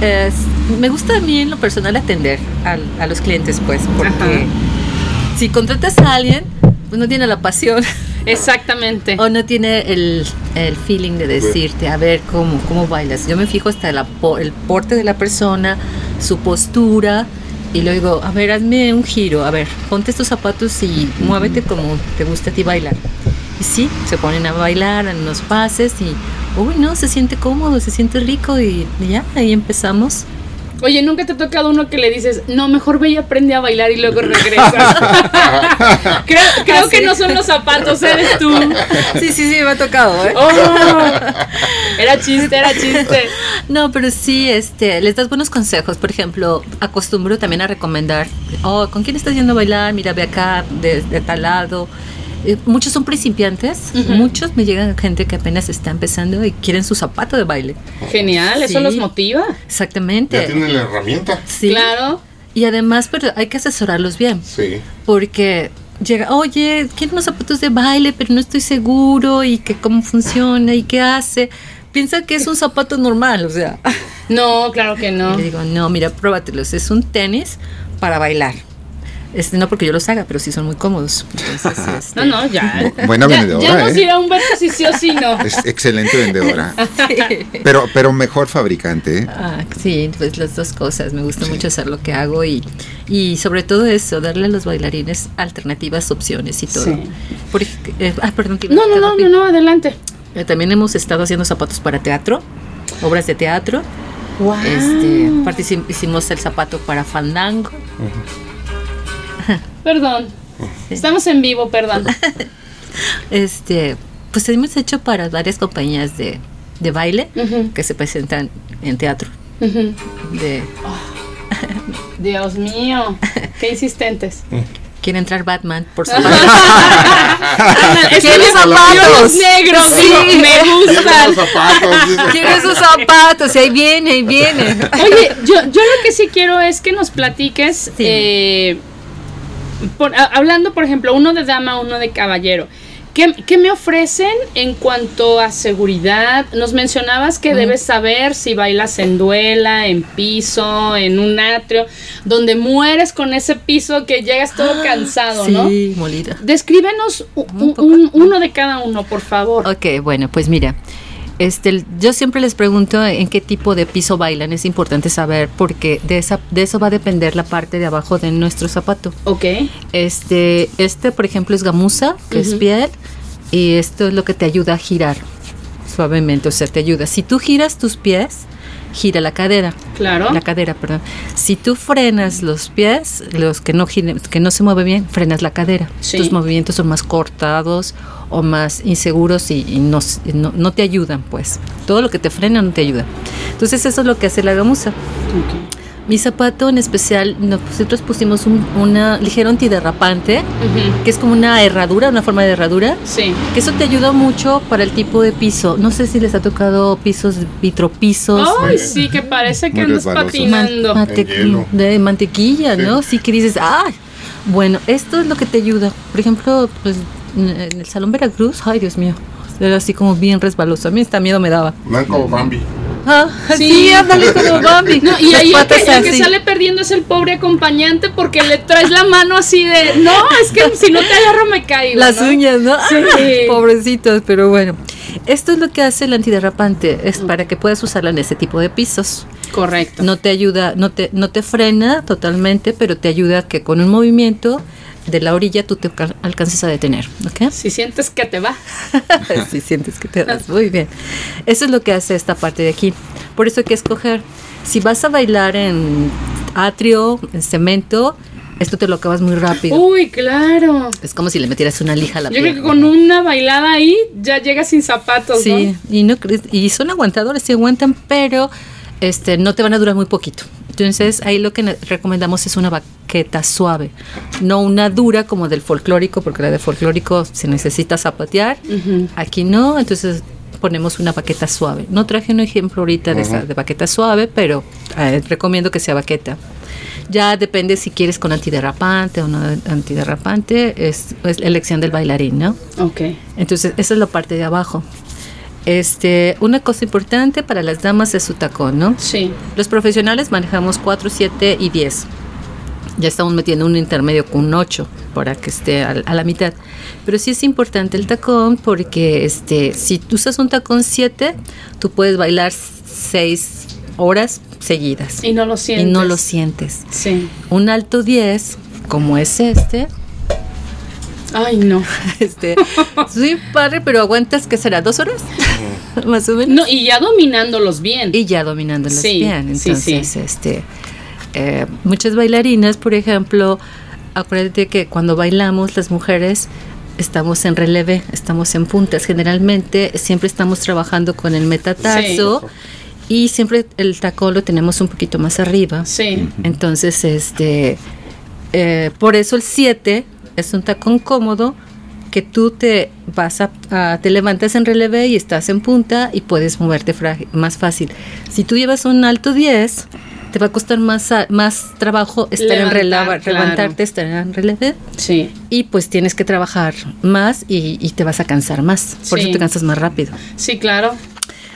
es- me gusta a mí en lo personal atender al- a, los clientes, pues, porque Ajá. si contratas a alguien, pues no tiene la pasión Exactamente. o no tiene el, el feeling de decirte, a ver, ¿cómo, cómo bailas? Yo me fijo hasta la po- el porte de la persona, su postura, y luego a ver, hazme un giro, a ver, ponte estos zapatos y muévete como te gusta a ti bailar. Y sí, se ponen a bailar en unos pases y, uy, no, se siente cómodo, se siente rico y, y ya, ahí empezamos. Oye, ¿nunca te ha tocado uno que le dices, no, mejor ve y aprende a bailar y luego regresas? [laughs] creo creo ¿Ah, que no son los zapatos, eres tú. Sí, sí, sí, me ha tocado, ¿eh? Oh, era chiste, era chiste. No, pero sí, este, les das buenos consejos. Por ejemplo, acostumbro también a recomendar, oh, ¿con quién estás yendo a bailar? Mira, ve acá, de, de tal lado. Eh, muchos son principiantes, muchos me llegan gente que apenas está empezando y quieren su zapato de baile. Genial, eso los motiva. Exactamente. Ya tienen la herramienta. Sí. Claro. Y además, pero hay que asesorarlos bien, Sí. porque llega, oye, quiero unos zapatos de baile, pero no estoy seguro y que cómo funciona y qué hace. Piensa que es un zapato normal, o sea. No, claro que no. Y le digo, no, mira, pruébatelos. Es un tenis para bailar. Este, no porque yo los haga, pero sí son muy cómodos. Entonces, [laughs] este, No, no, ya. Buena ya, vendedora, ya nos ¿eh? dirá Humberto si sí o si no. Es excelente vendedora. [laughs] sí. Pero, pero mejor fabricante. ¿eh? Ah, sí, pues las dos cosas. Me gusta mucho hacer lo que hago y, y sobre todo eso, darle a los bailarines alternativas, opciones y todo. Sí. Por eh, ah, perdón, iba- No, no, no, no, no, adelante. Eh, También hemos estado haciendo zapatos para teatro, obras de teatro. Wow. Este, hicimos el zapato para Fandango. Perdón. Estamos en vivo, perdón. [laughs] Este, pues hemos hecho para varias compañías de, de baile que se presentan en teatro. De, Dios mío, qué insistentes. quiere entrar Batman por [laughs] ¿Quieres los zapatos? negros, Sí. digo, me gustan. Quiere sus zapatos y ahí viene, ahí viene. Oye, yo, yo lo que sí quiero es que nos platiques, Sí. eh, por- a- hablando, por ejemplo, uno de dama, uno de caballero. ¿Qué, qué me ofrecen en cuanto a seguridad? Nos mencionabas que debes saber si bailas en duela, en piso, en un atrio, donde mueres con ese piso que llegas todo cansado, ¿no? Sí, molida. Descríbenos u- Un un- poco. un- uno de cada uno, por favor. Ok, bueno, pues mira, este, yo siempre les pregunto en qué tipo de piso bailan, es importante saber porque de, esa, de eso va a depender la parte de abajo de nuestro zapato. Ok. Este, este por ejemplo es gamuza, que es piel, y esto es lo que te ayuda a girar suavemente, o sea, te ayuda. Si tú giras tus pies, gira la cadera. Claro. La cadera, perdón. Si tú frenas los pies, los que no giren, que no se mueve bien, frenas la cadera. Sí. Tus movimientos son más cortados o más inseguros y, y no, s- no, no te ayudan, pues. Todo lo que te frena no te ayuda. Entonces eso es lo que hace la gamuza. Ok. Mi zapato en especial, nosotros pusimos un una ligero antiderrapante, Ujú. que es como una herradura, una forma de herradura, Sí. que eso te ayuda mucho para el tipo de piso. No sé si les ha tocado pisos, vitropisos. Ay, sí, que parece que andas patinando. Man- de mantequilla, ¿no? Sí que dices, ¡ay! Bueno, esto es lo que te ayuda. Por ejemplo, pues en el Salón Veracruz, ay Dios mío, era así como bien resbaloso. A mí hasta miedo me daba. Como Bambi. Ah, Sí. sí, ándale como [laughs] Bambi. No, y ahí el que, el que sale perdiendo es el pobre acompañante porque le traes la mano así de, no, es que si no te agarro me caigo. Las ¿no? uñas, ¿no? Sí. [laughs] Pobrecitos, pero bueno. Esto es lo que hace el antiderrapante, es para que puedas usarla en ese tipo de pisos. Correcto. No te ayuda, no te, no te frena totalmente, pero te ayuda a que con un movimiento de la orilla tú te alca- alcances a detener, ¿ok? Si sientes que te va. [laughs] si sientes que te das [laughs] muy bien. Eso es lo que hace esta parte de aquí. Por eso hay que escoger. Si vas a bailar en atrio, en cemento, esto te lo acabas muy rápido. Uy, claro. Es como si le metieras una lija a la Yo creo que con una bailada ahí ya llegas sin zapatos, Sí, y no crees- y son aguantadores, sí aguantan, pero este no te van a durar muy poquito. Entonces, ahí lo que recomendamos es una baqueta suave, no una dura como del folclórico, porque la de folclórico se necesita zapatear. ¿no? Aquí no, entonces ponemos una baqueta suave. No traje un ejemplo ahorita de, esa- de baqueta suave, pero eh, recomiendo que sea baqueta. Ya depende si quieres con antiderrapante o no antiderrapante, es, es elección del bailarín, ¿no? Ok. Entonces, esa es la parte de abajo. Este, una cosa importante para las damas es su tacón, ¿no? Sí. Los profesionales manejamos 4, 7 y 10. Ya estamos metiendo un intermedio con un 8 para que esté al- a, la mitad. Pero sí es importante el tacón porque este, si tú usas un tacón 7, tú puedes bailar 6 horas seguidas. Y no lo Y sientes. no lo sientes. Sí. Un alto 10, como es este, Ay, no. [laughs] este, sí, padre, pero aguantas, ¿qué será? ¿Dos horas? [laughs] Más o menos. No, y ya dominándolos bien. y ya dominándolas Sí, bien. sí, Entonces, sí. este, eh, muchas bailarinas, por ejemplo, acuérdate que cuando bailamos las mujeres estamos en releve, estamos en puntas. Generalmente siempre estamos trabajando con el metatarso y siempre el tacón lo tenemos un poquito más arriba. Sí. Entonces, este, eh, por eso el 7 es un tacón cómodo que tú te vas a, a- te levantas en releve y estás en punta y puedes moverte más fácil. Si tú llevas un alto 10, te va a costar más, a- más trabajo estar en releva, claro. levantarte, estar en releve Sí. y pues tienes que trabajar más y, y te vas a cansar más. Por Sí. eso te cansas más rápido. Sí, claro.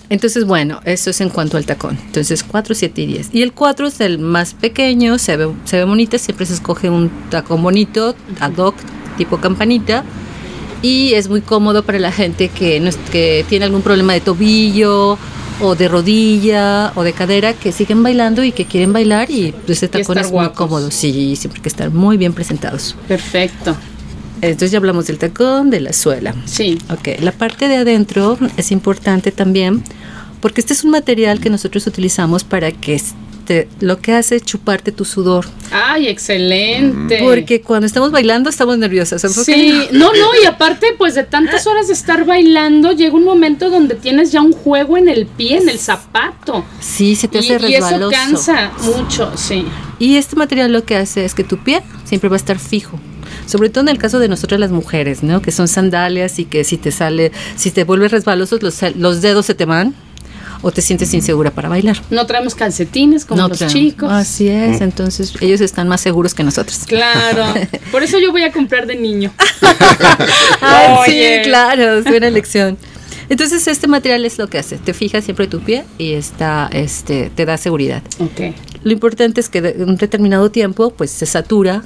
Entonces, bueno, eso es en cuanto al tacón. Entonces, 4, 7 y 10. Y el 4 es el más pequeño, se ve, se ve bonito, siempre se escoge un tacón bonito, ad hoc, tipo campanita. Y es muy cómodo para la gente que, no es- que tiene algún problema de tobillo o de rodilla o de cadera, que siguen bailando y que quieren bailar y pues, ese tacón es muy guapos. cómodo. Sí, siempre hay que estar muy bien presentados. Perfecto. Entonces ya hablamos del tacón, de la suela. Sí. Ok, la parte de adentro es importante también porque este es un material que nosotros utilizamos para que este, lo que hace es chuparte tu sudor. Ay, excelente. Porque cuando estamos bailando estamos nerviosas. ¿por qué Sí, no? no, y aparte, pues de tantas horas de estar bailando, llega un momento donde tienes ya un juego en el pie, en el zapato. Sí, se te Y, hace y eso resbaloso. cansa mucho, sí. Y este material lo que hace es que tu pie siempre va a estar fijo. Sobre todo en el caso de nosotras las mujeres, ¿no? Que son sandalias y que si te sale, si te vuelves resbalosos, los, los dedos se te van o te sientes insegura para bailar. No traemos calcetines como los traen. chicos. Así es, entonces ellos están más seguros que nosotros. Claro. [laughs] Por eso yo voy a comprar de niño. [laughs] Ah, Oye. sí, claro, es buena elección. Entonces este material es lo que hace, te fija siempre tu pie y está, este, te da seguridad. Ok. Lo importante es que de un determinado tiempo pues se satura,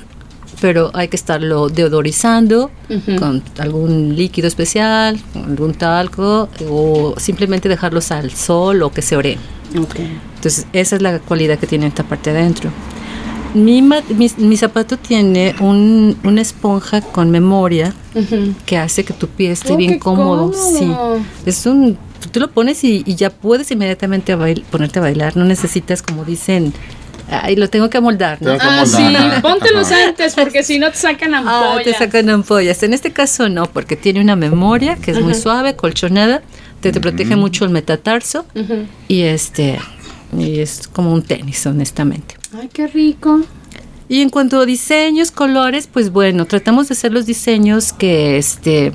pero hay que estarlo deodorizando con algún líquido especial, con algún talco o simplemente dejarlos al sol o que se ore. Ok. Entonces, esa es la cualidad que tiene esta parte de adentro. Mi, mi, mi zapato tiene un- una esponja con memoria que hace que tu pie esté Oh, bien cómodo. cómodo. Sí. Es un. Tú lo pones y, y ya puedes inmediatamente a bail- ponerte a bailar. No necesitas, como dicen, ay, lo tengo que amoldar. ¿no? Tengo que Ah, sí, moldar. póntelos antes porque si no te sacan Ah, ampollas. te sacan ampollas. En este caso no, porque tiene una memoria que es muy suave, colchonada, te, te protege mucho el metatarso y este y es como un tenis, honestamente. Ay, qué rico. Y en cuanto a diseños, colores, pues bueno, tratamos de hacer los diseños que este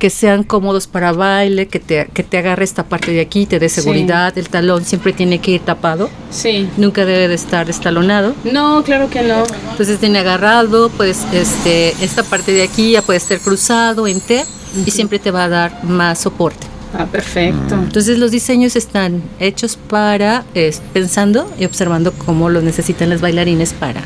que sean cómodos para baile, que te, que te agarre esta parte de aquí, te dé Sí. seguridad, el talón siempre tiene que ir tapado, Sí. nunca debe de estar estalonado. No, claro que no. Entonces tiene agarrado, pues este, esta parte de aquí ya puede estar cruzado en T y siempre te va a dar más soporte. Ah, perfecto. Entonces los diseños están hechos para, es, pensando y observando cómo lo necesitan las bailarines para.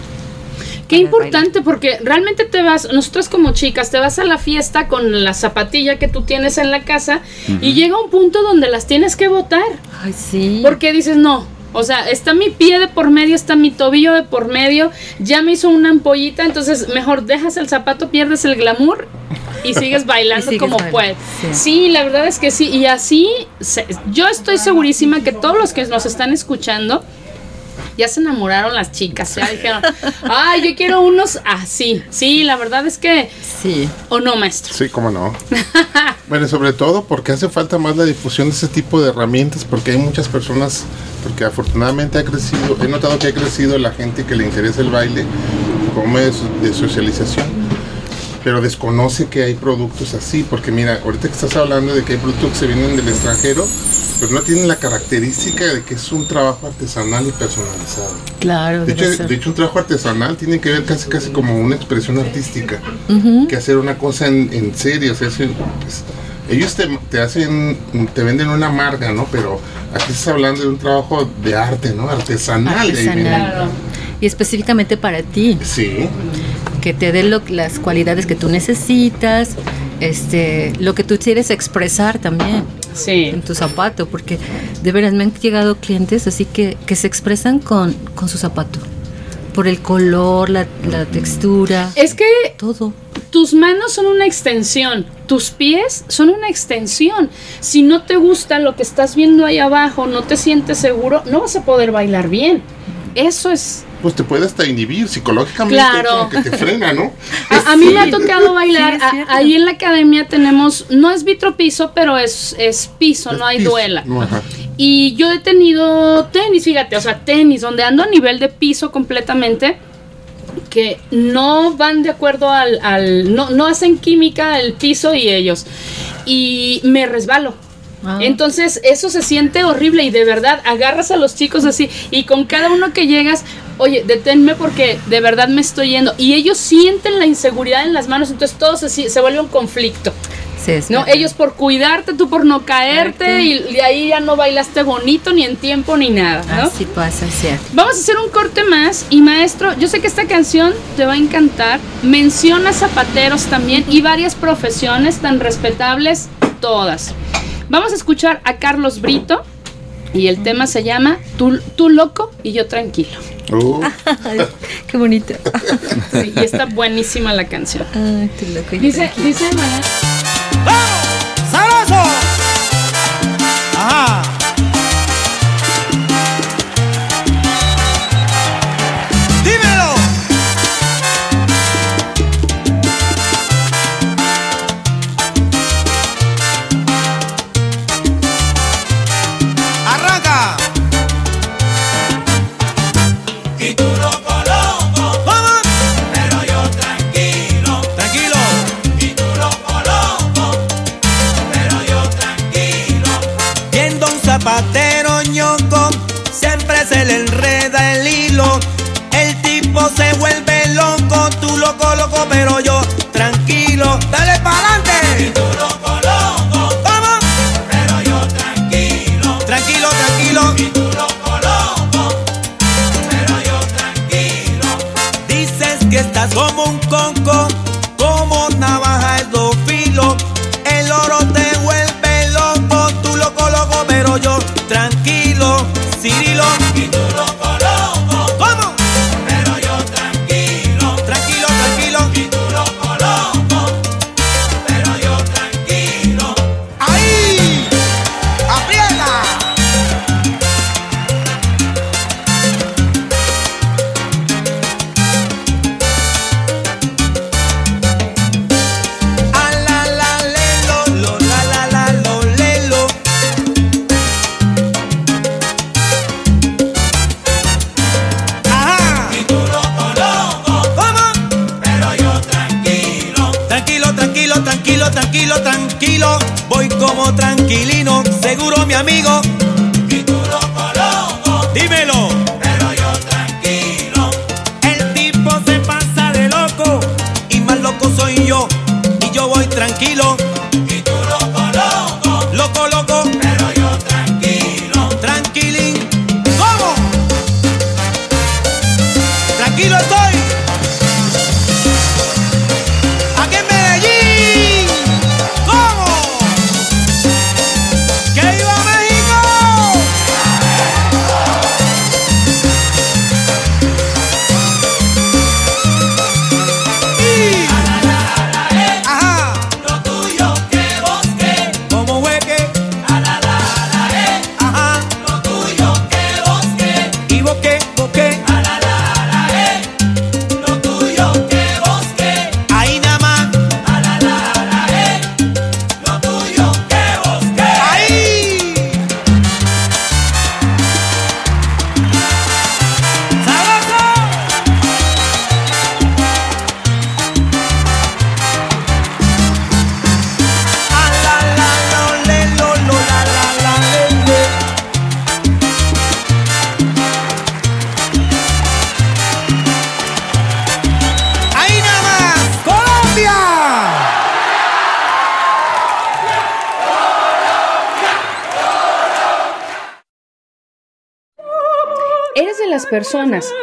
Qué importante porque realmente te vas, nosotras como chicas, te vas a la fiesta con la zapatilla que tú tienes en la casa y llega un punto donde las tienes que botar. Ay, sí. Porque dices, no, o sea, está mi pie de por medio, está mi tobillo de por medio, ya me hizo una ampollita, entonces mejor dejas el zapato, pierdes el glamour y sigues [laughs] bailando Y sigues como bailando, puedes. sí. Sí. la verdad es que sí, y así se- yo estoy segurísima que todos los que nos están escuchando ya se enamoraron las chicas, ya dijeron, ay, yo quiero unos así. Sí, la verdad es que, Sí. o no, maestro. Sí, cómo no. [laughs] bueno, sobre todo porque hace falta más la difusión de ese tipo de herramientas, porque hay muchas personas, porque afortunadamente ha crecido, he notado que ha crecido la gente que le interesa el baile como medio de socialización, pero desconoce que hay productos así, porque mira, ahorita que estás hablando de que hay productos que se vienen del extranjero, pero no tienen la característica de que es un trabajo artesanal y personalizado. Claro, De hecho, ser. de hecho, un trabajo artesanal tiene que ver casi casi como una expresión artística, que hacer una cosa en, en serio. O sea, es, es- ellos te, te hacen, te venden una marca, ¿no? Pero aquí estás hablando de un trabajo de arte, ¿no? Artesanal. Artesanal. Y específicamente para ti, Sí. Que te dé lo- las cualidades que tú necesitas, este, lo que tú quieres expresar también Sí. en tu zapato, porque de veras me han llegado clientes así que, que se expresan con, con su zapato, por el color, la, la textura, Es que todo. tus manos son una extensión, tus pies son una extensión. Si no te gusta lo que estás viendo ahí abajo, no te sientes seguro, no vas a poder bailar bien. Eso es... Pues te puede hasta inhibir psicológicamente, Claro. como que te frena, ¿no? [laughs] A, a mí me ha tocado bailar, Sí, a- ahí en la academia tenemos, no es vitropiso, pero es, es piso, no hay duela. no, ajá. Y yo he tenido tenis, fíjate, o sea, tenis, donde ando a nivel de piso completamente, que no van de acuerdo al, al- no, no hacen química el piso y ellos. Y me resbalo. Ah. Entonces eso se siente horrible y de verdad agarras a los chicos así y con cada uno que llegas, oye, deténme porque de verdad me estoy yendo. Y ellos sienten la inseguridad en las manos, entonces todo se, se vuelve un conflicto. Sí, es ¿no? Ellos por cuidarte, tú por no caerte y de ahí ya no bailaste bonito ni en tiempo ni nada, ¿no? Así pasa, cierto. Vamos a hacer un corte más y maestro, yo sé que esta canción te va a encantar. Menciona zapateros también y varias profesiones tan respetables todas. Vamos a escuchar a Carlos Brito y el tema se llama Tú, tú loco y yo tranquilo. Uh, [laughs] Ay, qué bonito. Sí, y está buenísima la canción. Ay, tú loco. yo Dice, dice Maná, ¡Vamos!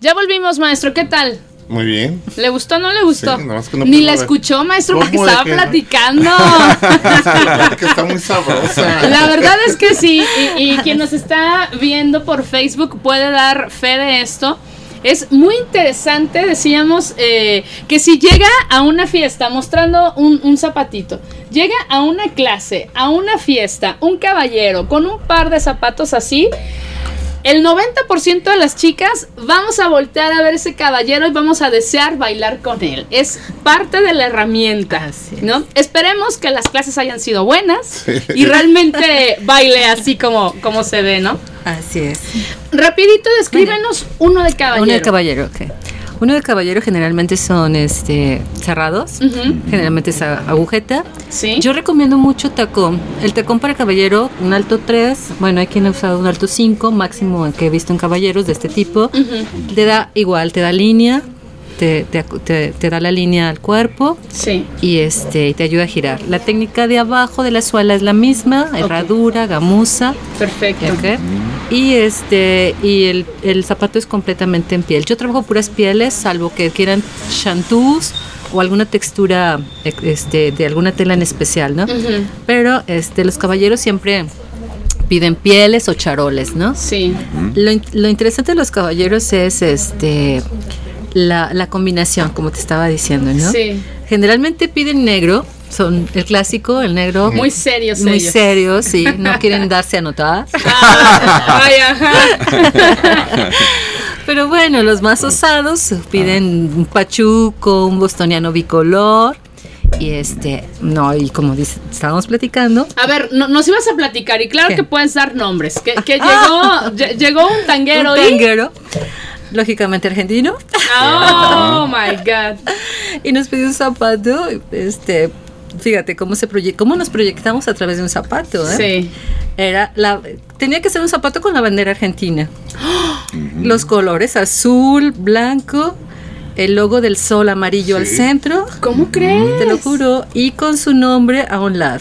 Ya volvimos, maestro. ¿Qué tal? Muy bien. ¿Le gustó o no le gustó? Sí, nada más que no Ni la ver. escuchó, maestro, porque ¿Cómo de estaba que no? platicando. [laughs] que está muy sabrosa. La verdad es que sí, y, y quien nos está viendo por Facebook puede dar fe de esto. Es muy interesante, decíamos, eh, que si llega a una fiesta mostrando un, un zapatito, llega a una clase, a una fiesta, un caballero con un par de zapatos así, el 90% de las chicas vamos a voltear a ver ese caballero y vamos a desear bailar con él. Es parte de la herramienta, Así es. ¿no? Esperemos que las clases hayan sido buenas y realmente baile así como, como se ve, ¿no? Así es. Rapidito, descríbenos uno de caballero. Uno de caballero, ok. Uno de caballero generalmente son este cerrados, generalmente es agujeta. Sí. Yo recomiendo mucho tacón. El tacón para caballero, un alto 3, bueno, hay quien ha usado un alto 5, máximo que he visto en caballeros de este tipo. Te da igual, te da línea, te, te te- te da la línea al cuerpo Sí. y este y te ayuda a girar. La técnica de abajo de la suela es la misma, herradura, gamuza. Perfecto. ¿ok? Y este y el, el zapato es completamente en piel. Yo trabajo puras pieles, salvo que quieran chantús o alguna textura este, de alguna tela en especial, ¿no? Pero este los caballeros siempre piden pieles o charoles, ¿no? Sí. Lo, lo interesante de los caballeros es este la, la combinación, como te estaba diciendo, ¿no? Sí. Generalmente piden negro, son el clásico, el negro. Muy serios Muy serios, [laughs] sí, no quieren darse a notar. Ah, ay, ajá. [laughs] Pero bueno, los más osados piden un pachuco, un bostoniano bicolor. Y este, no, y como dice, estábamos platicando. A ver, no- nos ibas a platicar y claro ¿Qué? que puedes dar nombres. Que, que llegó, lle- llegó un tanguero un y. tanguero, lógicamente argentino, Oh [laughs] my God. y nos pidió un zapato. Este, fíjate cómo se proye- cómo nos proyectamos a través de un zapato, ¿eh? Sí. Era la, tenía que ser un zapato con la bandera argentina. [gasps] Los colores azul, blanco, el logo del sol amarillo al centro. ¿Cómo crees? Te lo juro, y con su nombre a un lado.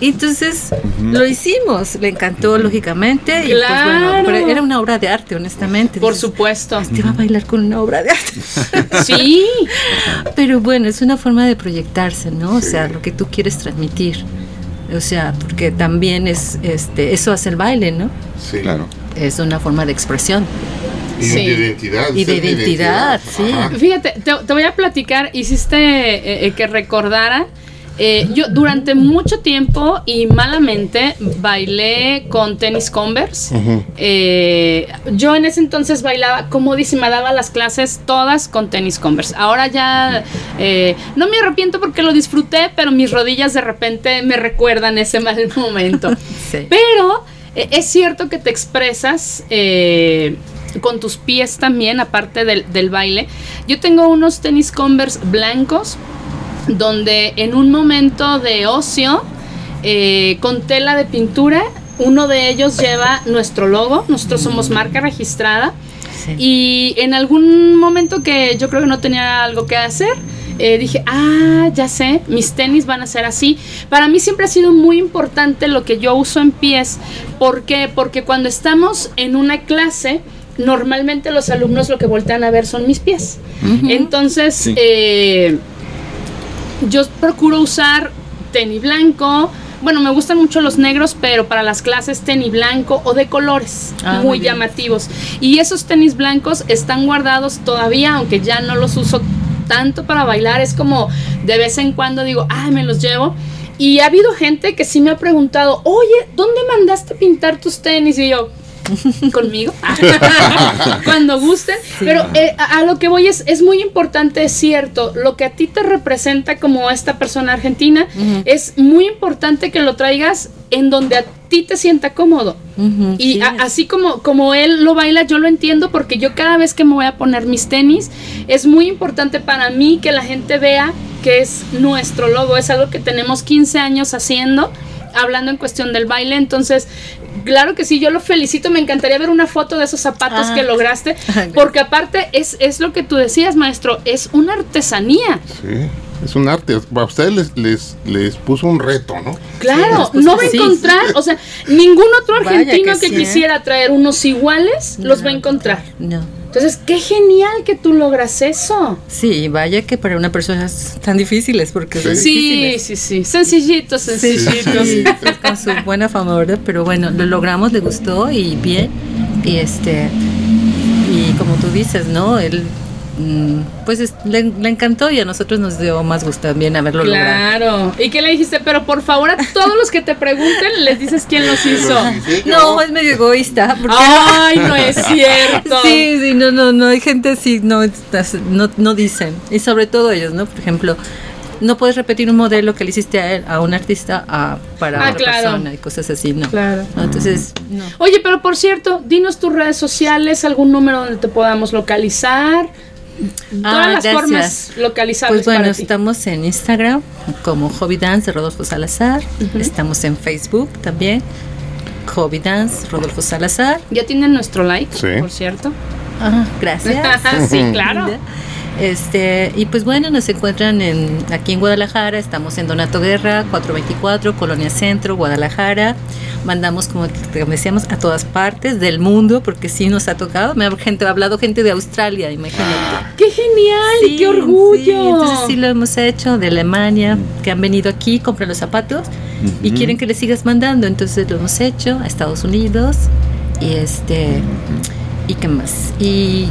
Y Entonces lo hicimos, le encantó lógicamente y pues bueno, Claro. era una obra de arte, honestamente. Por Dices, supuesto. Te va a bailar con una obra de arte. [laughs] Sí. Pero bueno, es una forma de proyectarse, ¿no? O sea, lo que tú quieres transmitir. O sea, porque también es, este, eso hace el baile, ¿no? Sí. Claro. Es una forma de expresión. Y Sí. de identidad. Y de identidad, sí. Ajá. Fíjate, te, te voy a platicar, hiciste eh, eh, que recordara. Eh, yo durante mucho tiempo y malamente bailé con tenis Converse. Eh, yo en ese entonces bailaba comodísima, daba las clases todas con tenis Converse. Ahora ya eh, no me arrepiento porque lo disfruté, pero mis rodillas de repente me recuerdan ese mal [laughs] momento. Sí. Pero es cierto que te expresas con tus pies también, aparte del, del baile. Yo tengo unos tenis Converse blancos, donde en un momento de ocio, eh, con tela de pintura, uno de ellos lleva nuestro logo, nosotros somos marca registrada. Sí. Y en algún momento que yo creo que no tenía algo que hacer, eh, dije, ah, ya sé, mis tenis van a ser así. Para mí siempre ha sido muy importante lo que yo uso en pies. ¿Por qué? Porque cuando estamos en una clase, normalmente los alumnos lo que voltean a ver son mis pies. Entonces, Sí. eh, yo procuro usar tenis blanco. Bueno, me gustan mucho los negros, pero para las clases tenis blanco o de colores Ah, muy, llamativos. Y esos tenis blancos están guardados todavía, aunque ya no los uso tanto para bailar. Es como de vez en cuando digo, ay, me los llevo. Y ha habido gente que sí me ha preguntado, oye, ¿dónde mandaste pintar tus tenis? Y yo, [laughs] conmigo, [laughs] cuando gusten. Pero eh, a, a lo que voy es, es muy importante, es cierto, lo que a ti te representa como esta persona argentina, es muy importante que lo traigas en donde a ti te sienta cómodo. Y sí. a- así como, como él lo baila, yo lo entiendo porque yo cada vez que me voy a poner mis tenis, es muy importante para mí que la gente vea que es nuestro logo, es algo que tenemos 15 años haciendo, hablando en cuestión del baile, entonces, claro que sí, yo lo felicito, me encantaría ver una foto de esos zapatos Ah. que lograste, [laughs] Gracias. porque aparte es, es lo que tú decías, maestro, es una artesanía. Sí, es un arte. A ustedes les, les, les puso un reto, ¿no? Claro, Sí, no va a sí. encontrar, o sea, ningún otro Vaya argentino que que, sí, ¿eh? quisiera traer unos iguales los va a encontrar. No. Entonces, qué genial que tú logras eso. Sí, vaya que para una persona es tan difíciles porque son Sí, difíciles. sí, sí. Sencillitos, Sí, sencillitos. sí, con su buena fama, ¿verdad? Pero bueno, lo logramos, le gustó y bien. Y este, y como tú dices, ¿no? Él, pues es- le, le encantó y a nosotros nos dio más gusto también haberlo logrado. Claro. ¿Y qué le dijiste? Pero por favor, a todos los que te pregunten, les dices quién los hizo. No, es medio egoísta. Porque Ay, no [laughs] es cierto. Sí, sí, no, no, no, hay gente así, no, no, no dicen. Y sobre todo ellos, ¿no? Por ejemplo, no puedes repetir un modelo que le hiciste a él, a un artista, a, para Ah, otra claro. persona y cosas así, ¿no? Claro. No, Entonces, no. Oye, pero por cierto, dinos tus redes sociales, algún número donde te podamos localizar. Todas Ah, las gracias. formas localizables Pues bueno, para ti. estamos en Instagram como Hobby Dance de Rodolfo Salazar. Estamos en Facebook también. Hobby Dance Rodolfo Salazar. Ya tienen nuestro like, Sí. por cierto. Ah, gracias. [laughs] sí, claro. Este, y pues bueno, nos encuentran en, aquí en Guadalajara, estamos en Donato Guerra, 424, Colonia Centro, Guadalajara. Mandamos, como decíamos, a todas partes del mundo, porque sí nos ha tocado. Me ha gente, ha hablado gente de Australia, imagínate. ¡Qué genial! Sí, ¡Qué orgullo! sí, entonces sí lo hemos hecho de Alemania, que han venido aquí, compran los zapatos y quieren que les sigas mandando. Entonces lo hemos hecho a Estados Unidos y este y qué más. Y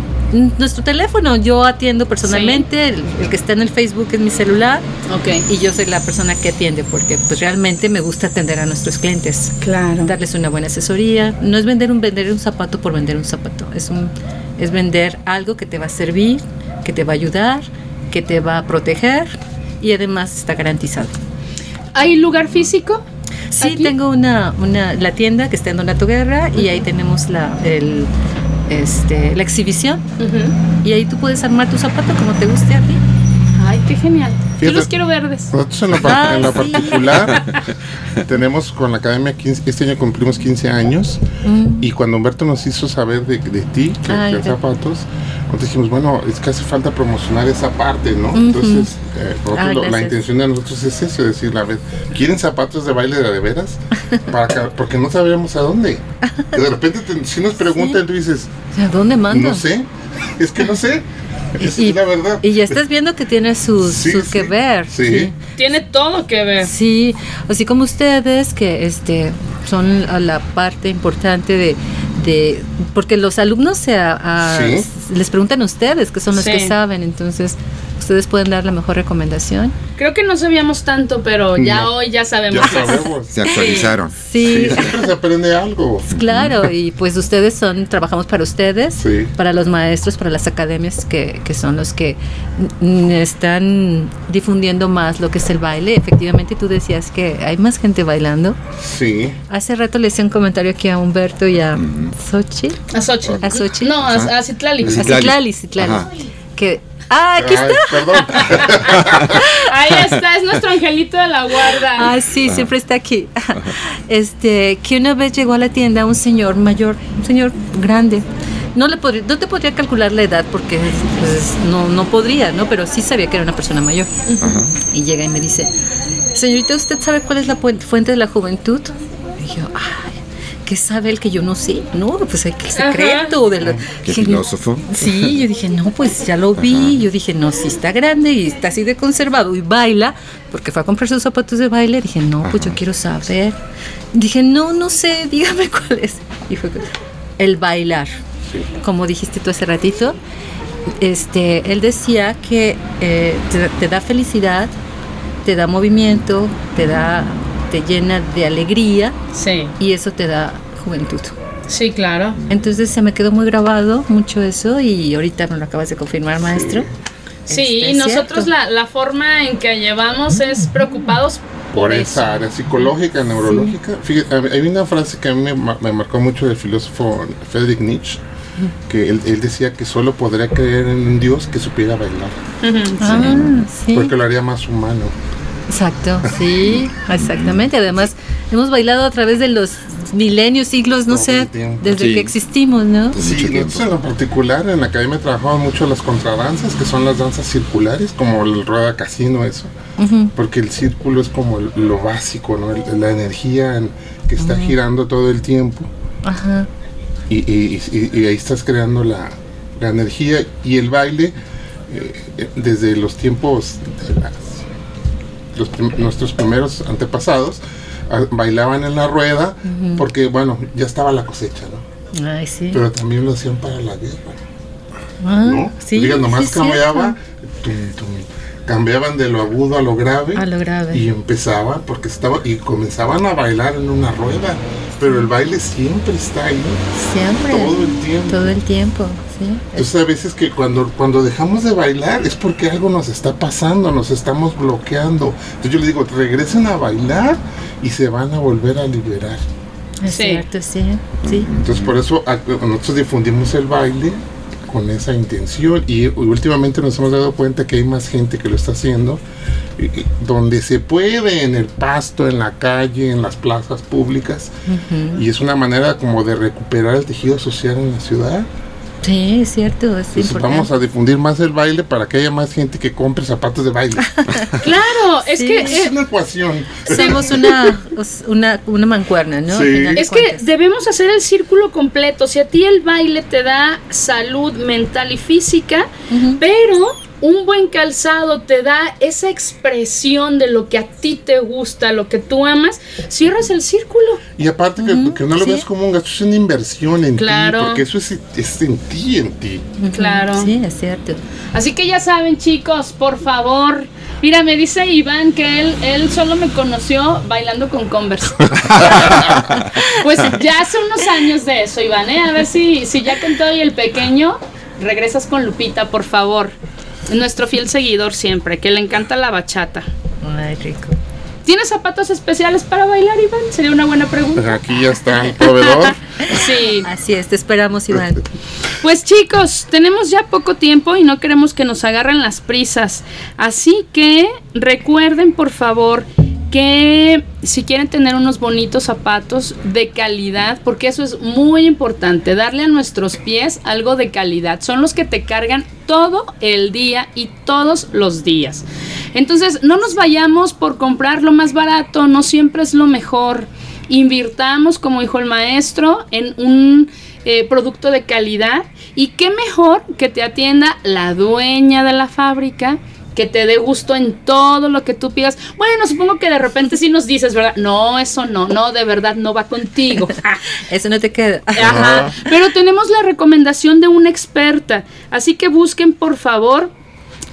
nuestro teléfono, yo atiendo personalmente, el, el que está en el Facebook es mi celular Ok. y yo soy la persona que atiende porque pues realmente me gusta atender a nuestros clientes Claro. darles una buena asesoría. No es vender un vender un zapato por vender un zapato, es un es vender algo que te va a servir, que te va a ayudar, que te va a proteger y además está garantizado. ¿Hay lugar físico? Sí, ¿Aquí? tengo una, una la tienda que está en Donato Guerra y ahí tenemos la el este la exhibición y ahí tú puedes armar tu zapato como te guste a ti. Ay, qué genial. Yo Fíjate. los quiero verdes. Nosotros en lo, par- Ah, en lo sí. particular [laughs] tenemos con la academia 15, este año cumplimos 15 años y cuando Humberto nos hizo saber de, de ti, que, Ay, que qué- zapatos, nosotros dijimos, bueno, es que hace falta promocionar esa parte, ¿no? Entonces, eh, nosotros Ah, lo- la intención de nosotros es eso, decirle, a ver, ¿quieren zapatos de baile de, de veras? Para que- porque no sabíamos a dónde. De repente te- si nos preguntan, tú dices, ¿A dónde mando? no sé, es que no sé. [laughs] Es, Y, la verdad. y ya estás viendo que tiene su, Sí, su sí, que ver. sí. Tiene todo que ver. Sí, así como ustedes que este son a la parte importante de, de porque los alumnos se a- a- Sí. les preguntan a ustedes que son los que saben, entonces ustedes pueden dar la mejor recomendación. Creo que no sabíamos tanto, pero ya No. hoy ya sabemos. Ya sabemos. [laughs] Se actualizaron. Sí, Sí, siempre se aprende algo. claro, y pues ustedes son, trabajamos para ustedes, Sí. para los maestros, para las academias que, que son los que están difundiendo más lo que es el baile. Efectivamente, tú decías que hay más gente bailando. Sí. Hace rato le hice un comentario aquí a Humberto y a Xochitl. A Xochitl. A Xochitl. No, a, a Citlali. A Citlali. Citlali, Citlali. Que, ah, aquí Ay, está. perdón. [laughs] Ahí está, es nuestro angelito de la guarda. Ah, sí, siempre está aquí. [laughs] Este, que una vez llegó a la tienda un señor mayor, un señor grande. No, le podría, no te podría calcular la edad porque pues, no, no podría, ¿no? Pero sí sabía que era una persona mayor. Y llega y me dice, señorita, ¿usted sabe cuál es la fuente de la juventud? Y yo, ay, ¿qué sabe él que yo no sé? No, pues hay que el secreto de la... Qué Dije, filósofo. Sí, yo dije, no, pues ya lo vi. Yo dije, no, si está grande y está así de conservado y baila, porque fue a comprar sus zapatos de baile. Dije, no, pues yo quiero saber. Dije, no, no sé, [laughs] dígame cuál es. Y fue el bailar. Como dijiste tú hace ratito, este, él decía que eh, te, te da felicidad, te da movimiento, te da, te llena de alegría Sí. y eso te da juventud. Sí, claro. Entonces se me quedó muy grabado mucho eso y ahorita me lo acabas de confirmar, maestro. Sí, Este, y nosotros cierto. la, la forma en que llevamos es preocupados por esa área psicológica, neurológica. Fíjate, a- hay una frase que a mí me, ma- me marcó mucho del filósofo Friedrich Nietzsche, que él, él decía que solo podría creer en un Dios que supiera bailar, Ah, sí. porque lo haría más humano. Exacto, sí, [laughs] exactamente. Además, hemos bailado a través de los milenios, siglos, no Todo sé, desde Sí. que existimos, ¿no? Sí, mucho nosotros en lo particular en la academia trabajamos mucho las contradanzas, que son las danzas circulares, como el rueda casino, eso. Ujú. Porque el círculo es como el- lo básico, ¿no? El- la energía en- que está girando todo el tiempo. Ajá. y, y- y- y ahí estás creando la, la energía y el baile eh, eh, desde los tiempos de las- los prim- nuestros primeros antepasados ah, bailaban en la rueda porque bueno ya estaba la cosecha ¿no? Ay, sí. pero también lo hacían para la guerra Ah, ¿no? sí, Diga, nomás sí cambiaba cierto. tum, tum, cambiaban de lo agudo a lo grave A lo grave. y empezaba porque estaba y comenzaban a bailar en una rueda pero el baile siempre está ahí Siempre. todo el tiempo Todo el tiempo, sí. Entonces a veces que cuando, cuando dejamos de bailar es porque algo nos está pasando, nos estamos bloqueando. Entonces yo les digo, regresen a bailar y se van a volver a liberar. Es Sí. cierto, sí. Sí. Entonces por eso nosotros difundimos el baile con esa intención y últimamente nos hemos dado cuenta que hay más gente que lo está haciendo donde se puede, en el pasto, en la calle, en las plazas públicas. Y es una manera como de recuperar el tejido social en la ciudad. Sí, es cierto, es Entonces importante. vamos a difundir más el baile para que haya más gente que compre zapatos de baile. [laughs] Claro, es Sí. que es eh, una ecuación. Somos [laughs] una, os- una, una mancuerna, ¿no? Sí. Es que debemos hacer el círculo completo. Si a ti el baile te da salud mental y física, pero un buen calzado te da esa expresión de lo que a ti te gusta, lo que tú amas, cierras el círculo. Y aparte que, que no lo sí. veas como un gasto, es una inversión en Claro. ti, porque eso es, es en ti, en ti. Claro. Sí, es cierto. Así que ya saben, chicos, por favor. Mira, me dice Iván que él, él solo me conoció bailando con Converse. [laughs] pues ya hace unos años de eso, Iván, ¿eh? A ver si, si ya con todo y el pequeño regresas con Lupita, por favor. Nuestro fiel seguidor siempre, que le encanta la bachata. Ay, rico. ¿Tienes zapatos especiales para bailar, Iván? Sería una buena pregunta. Aquí ya está el proveedor. [laughs] Sí. Así es, te esperamos, Iván. Pues chicos, tenemos ya poco tiempo y no queremos que nos agarren las prisas. Así que recuerden por favor que si quieren tener unos bonitos zapatos de calidad, porque eso es muy importante, darle a nuestros pies algo de calidad. Son los que te cargan todo el día y todos los días. Entonces, no nos vayamos por comprar lo más barato, no siempre es lo mejor. Invirtamos, como dijo el maestro, en un eh, producto de calidad y qué mejor que te atienda la dueña de la fábrica que te dé gusto en todo lo que tú pidas. Bueno, supongo que de repente sí nos dices, ¿verdad? No, eso no, no, de verdad no va contigo. [laughs] Eso no te queda. Ajá. Pero tenemos la recomendación de una experta. Así que busquen, por favor,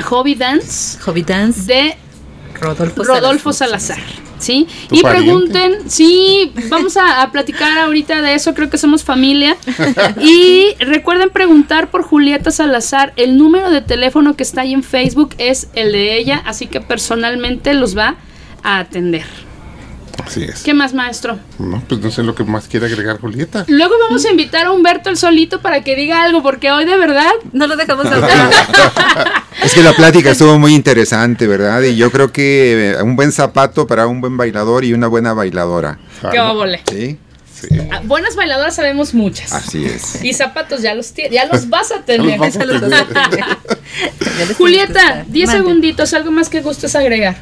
Hobby Dance Hobby Dance de Rodolfo, Rodolfo Salazar. Salazar. ¿Sí? ¿Tu Y pariente? pregunten, sí, vamos a, a platicar ahorita de eso, creo que somos familia. [laughs] Y recuerden preguntar por Julieta Salazar, el número de teléfono que está ahí en Facebook es el de ella, así que personalmente los va a atender. Así es. ¿Qué más, maestro? No, pues no sé lo que más quiere agregar Julieta. Luego vamos a invitar a Humberto el solito para que diga algo, porque hoy de verdad No lo dejamos [laughs] hablar. Es que la plática estuvo muy interesante, ¿verdad? Y yo creo que eh, un buen zapato para un buen bailador y una buena bailadora. qué óvole. ¿Sí? Sí. Ah, Buenas bailadoras sabemos muchas. Así es. Y zapatos ya los ya los vas a tener. a [laughs] los tener. Julieta, estar. 10 Mande. segunditos, algo más que gustes agregar.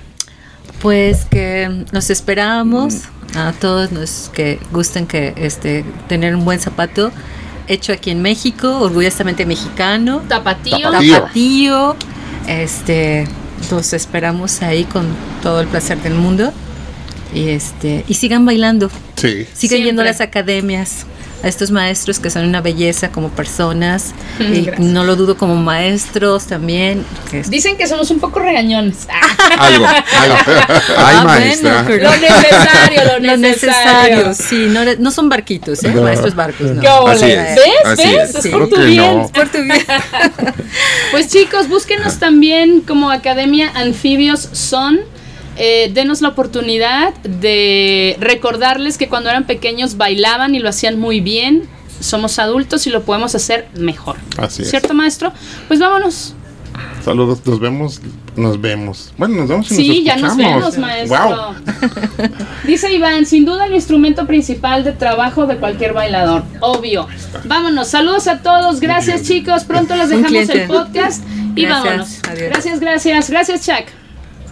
Pues que nos esperamos a todos los que gusten que este tener un buen zapato hecho aquí en México, orgullosamente mexicano, Tapatío. Tapatío. tapatío. Este, los esperamos ahí con todo el placer del mundo. Y este, y sigan bailando, Sí. sigan yendo a las academias a estos maestros que son una belleza como personas, [laughs] y gracias. no lo dudo como maestros también. que es- Dicen que somos un poco regañones. [laughs] Algo, algo. [laughs] Ay, Ah, maestra. bueno, pero- Lo necesario, lo Lo necesario. necesario, sí, no, no son barquitos, ¿eh? No. maestros barcos, no. Así es, ¿Ves? así ¿Ves? es. Es Sí. por tu bien. no. Por tu bien. Pues chicos, búsquenos también como Academia Anfibios Son. Eh, denos la oportunidad de recordarles que cuando eran pequeños bailaban y lo hacían muy bien. Somos adultos y lo podemos hacer mejor. Así es. ¿Cierto, maestro? Pues vámonos. Saludos, nos vemos, nos vemos. Bueno, nos vemos y Sí, nos ya nos vemos, maestro. Wow. [laughs] Dice Iván, sin duda el instrumento principal de trabajo de cualquier bailador. Obvio. Vámonos. Saludos a todos. Gracias, chicos. Pronto les dejamos el podcast y Gracias. vámonos. Adiós. Gracias, gracias. Gracias, Chuck.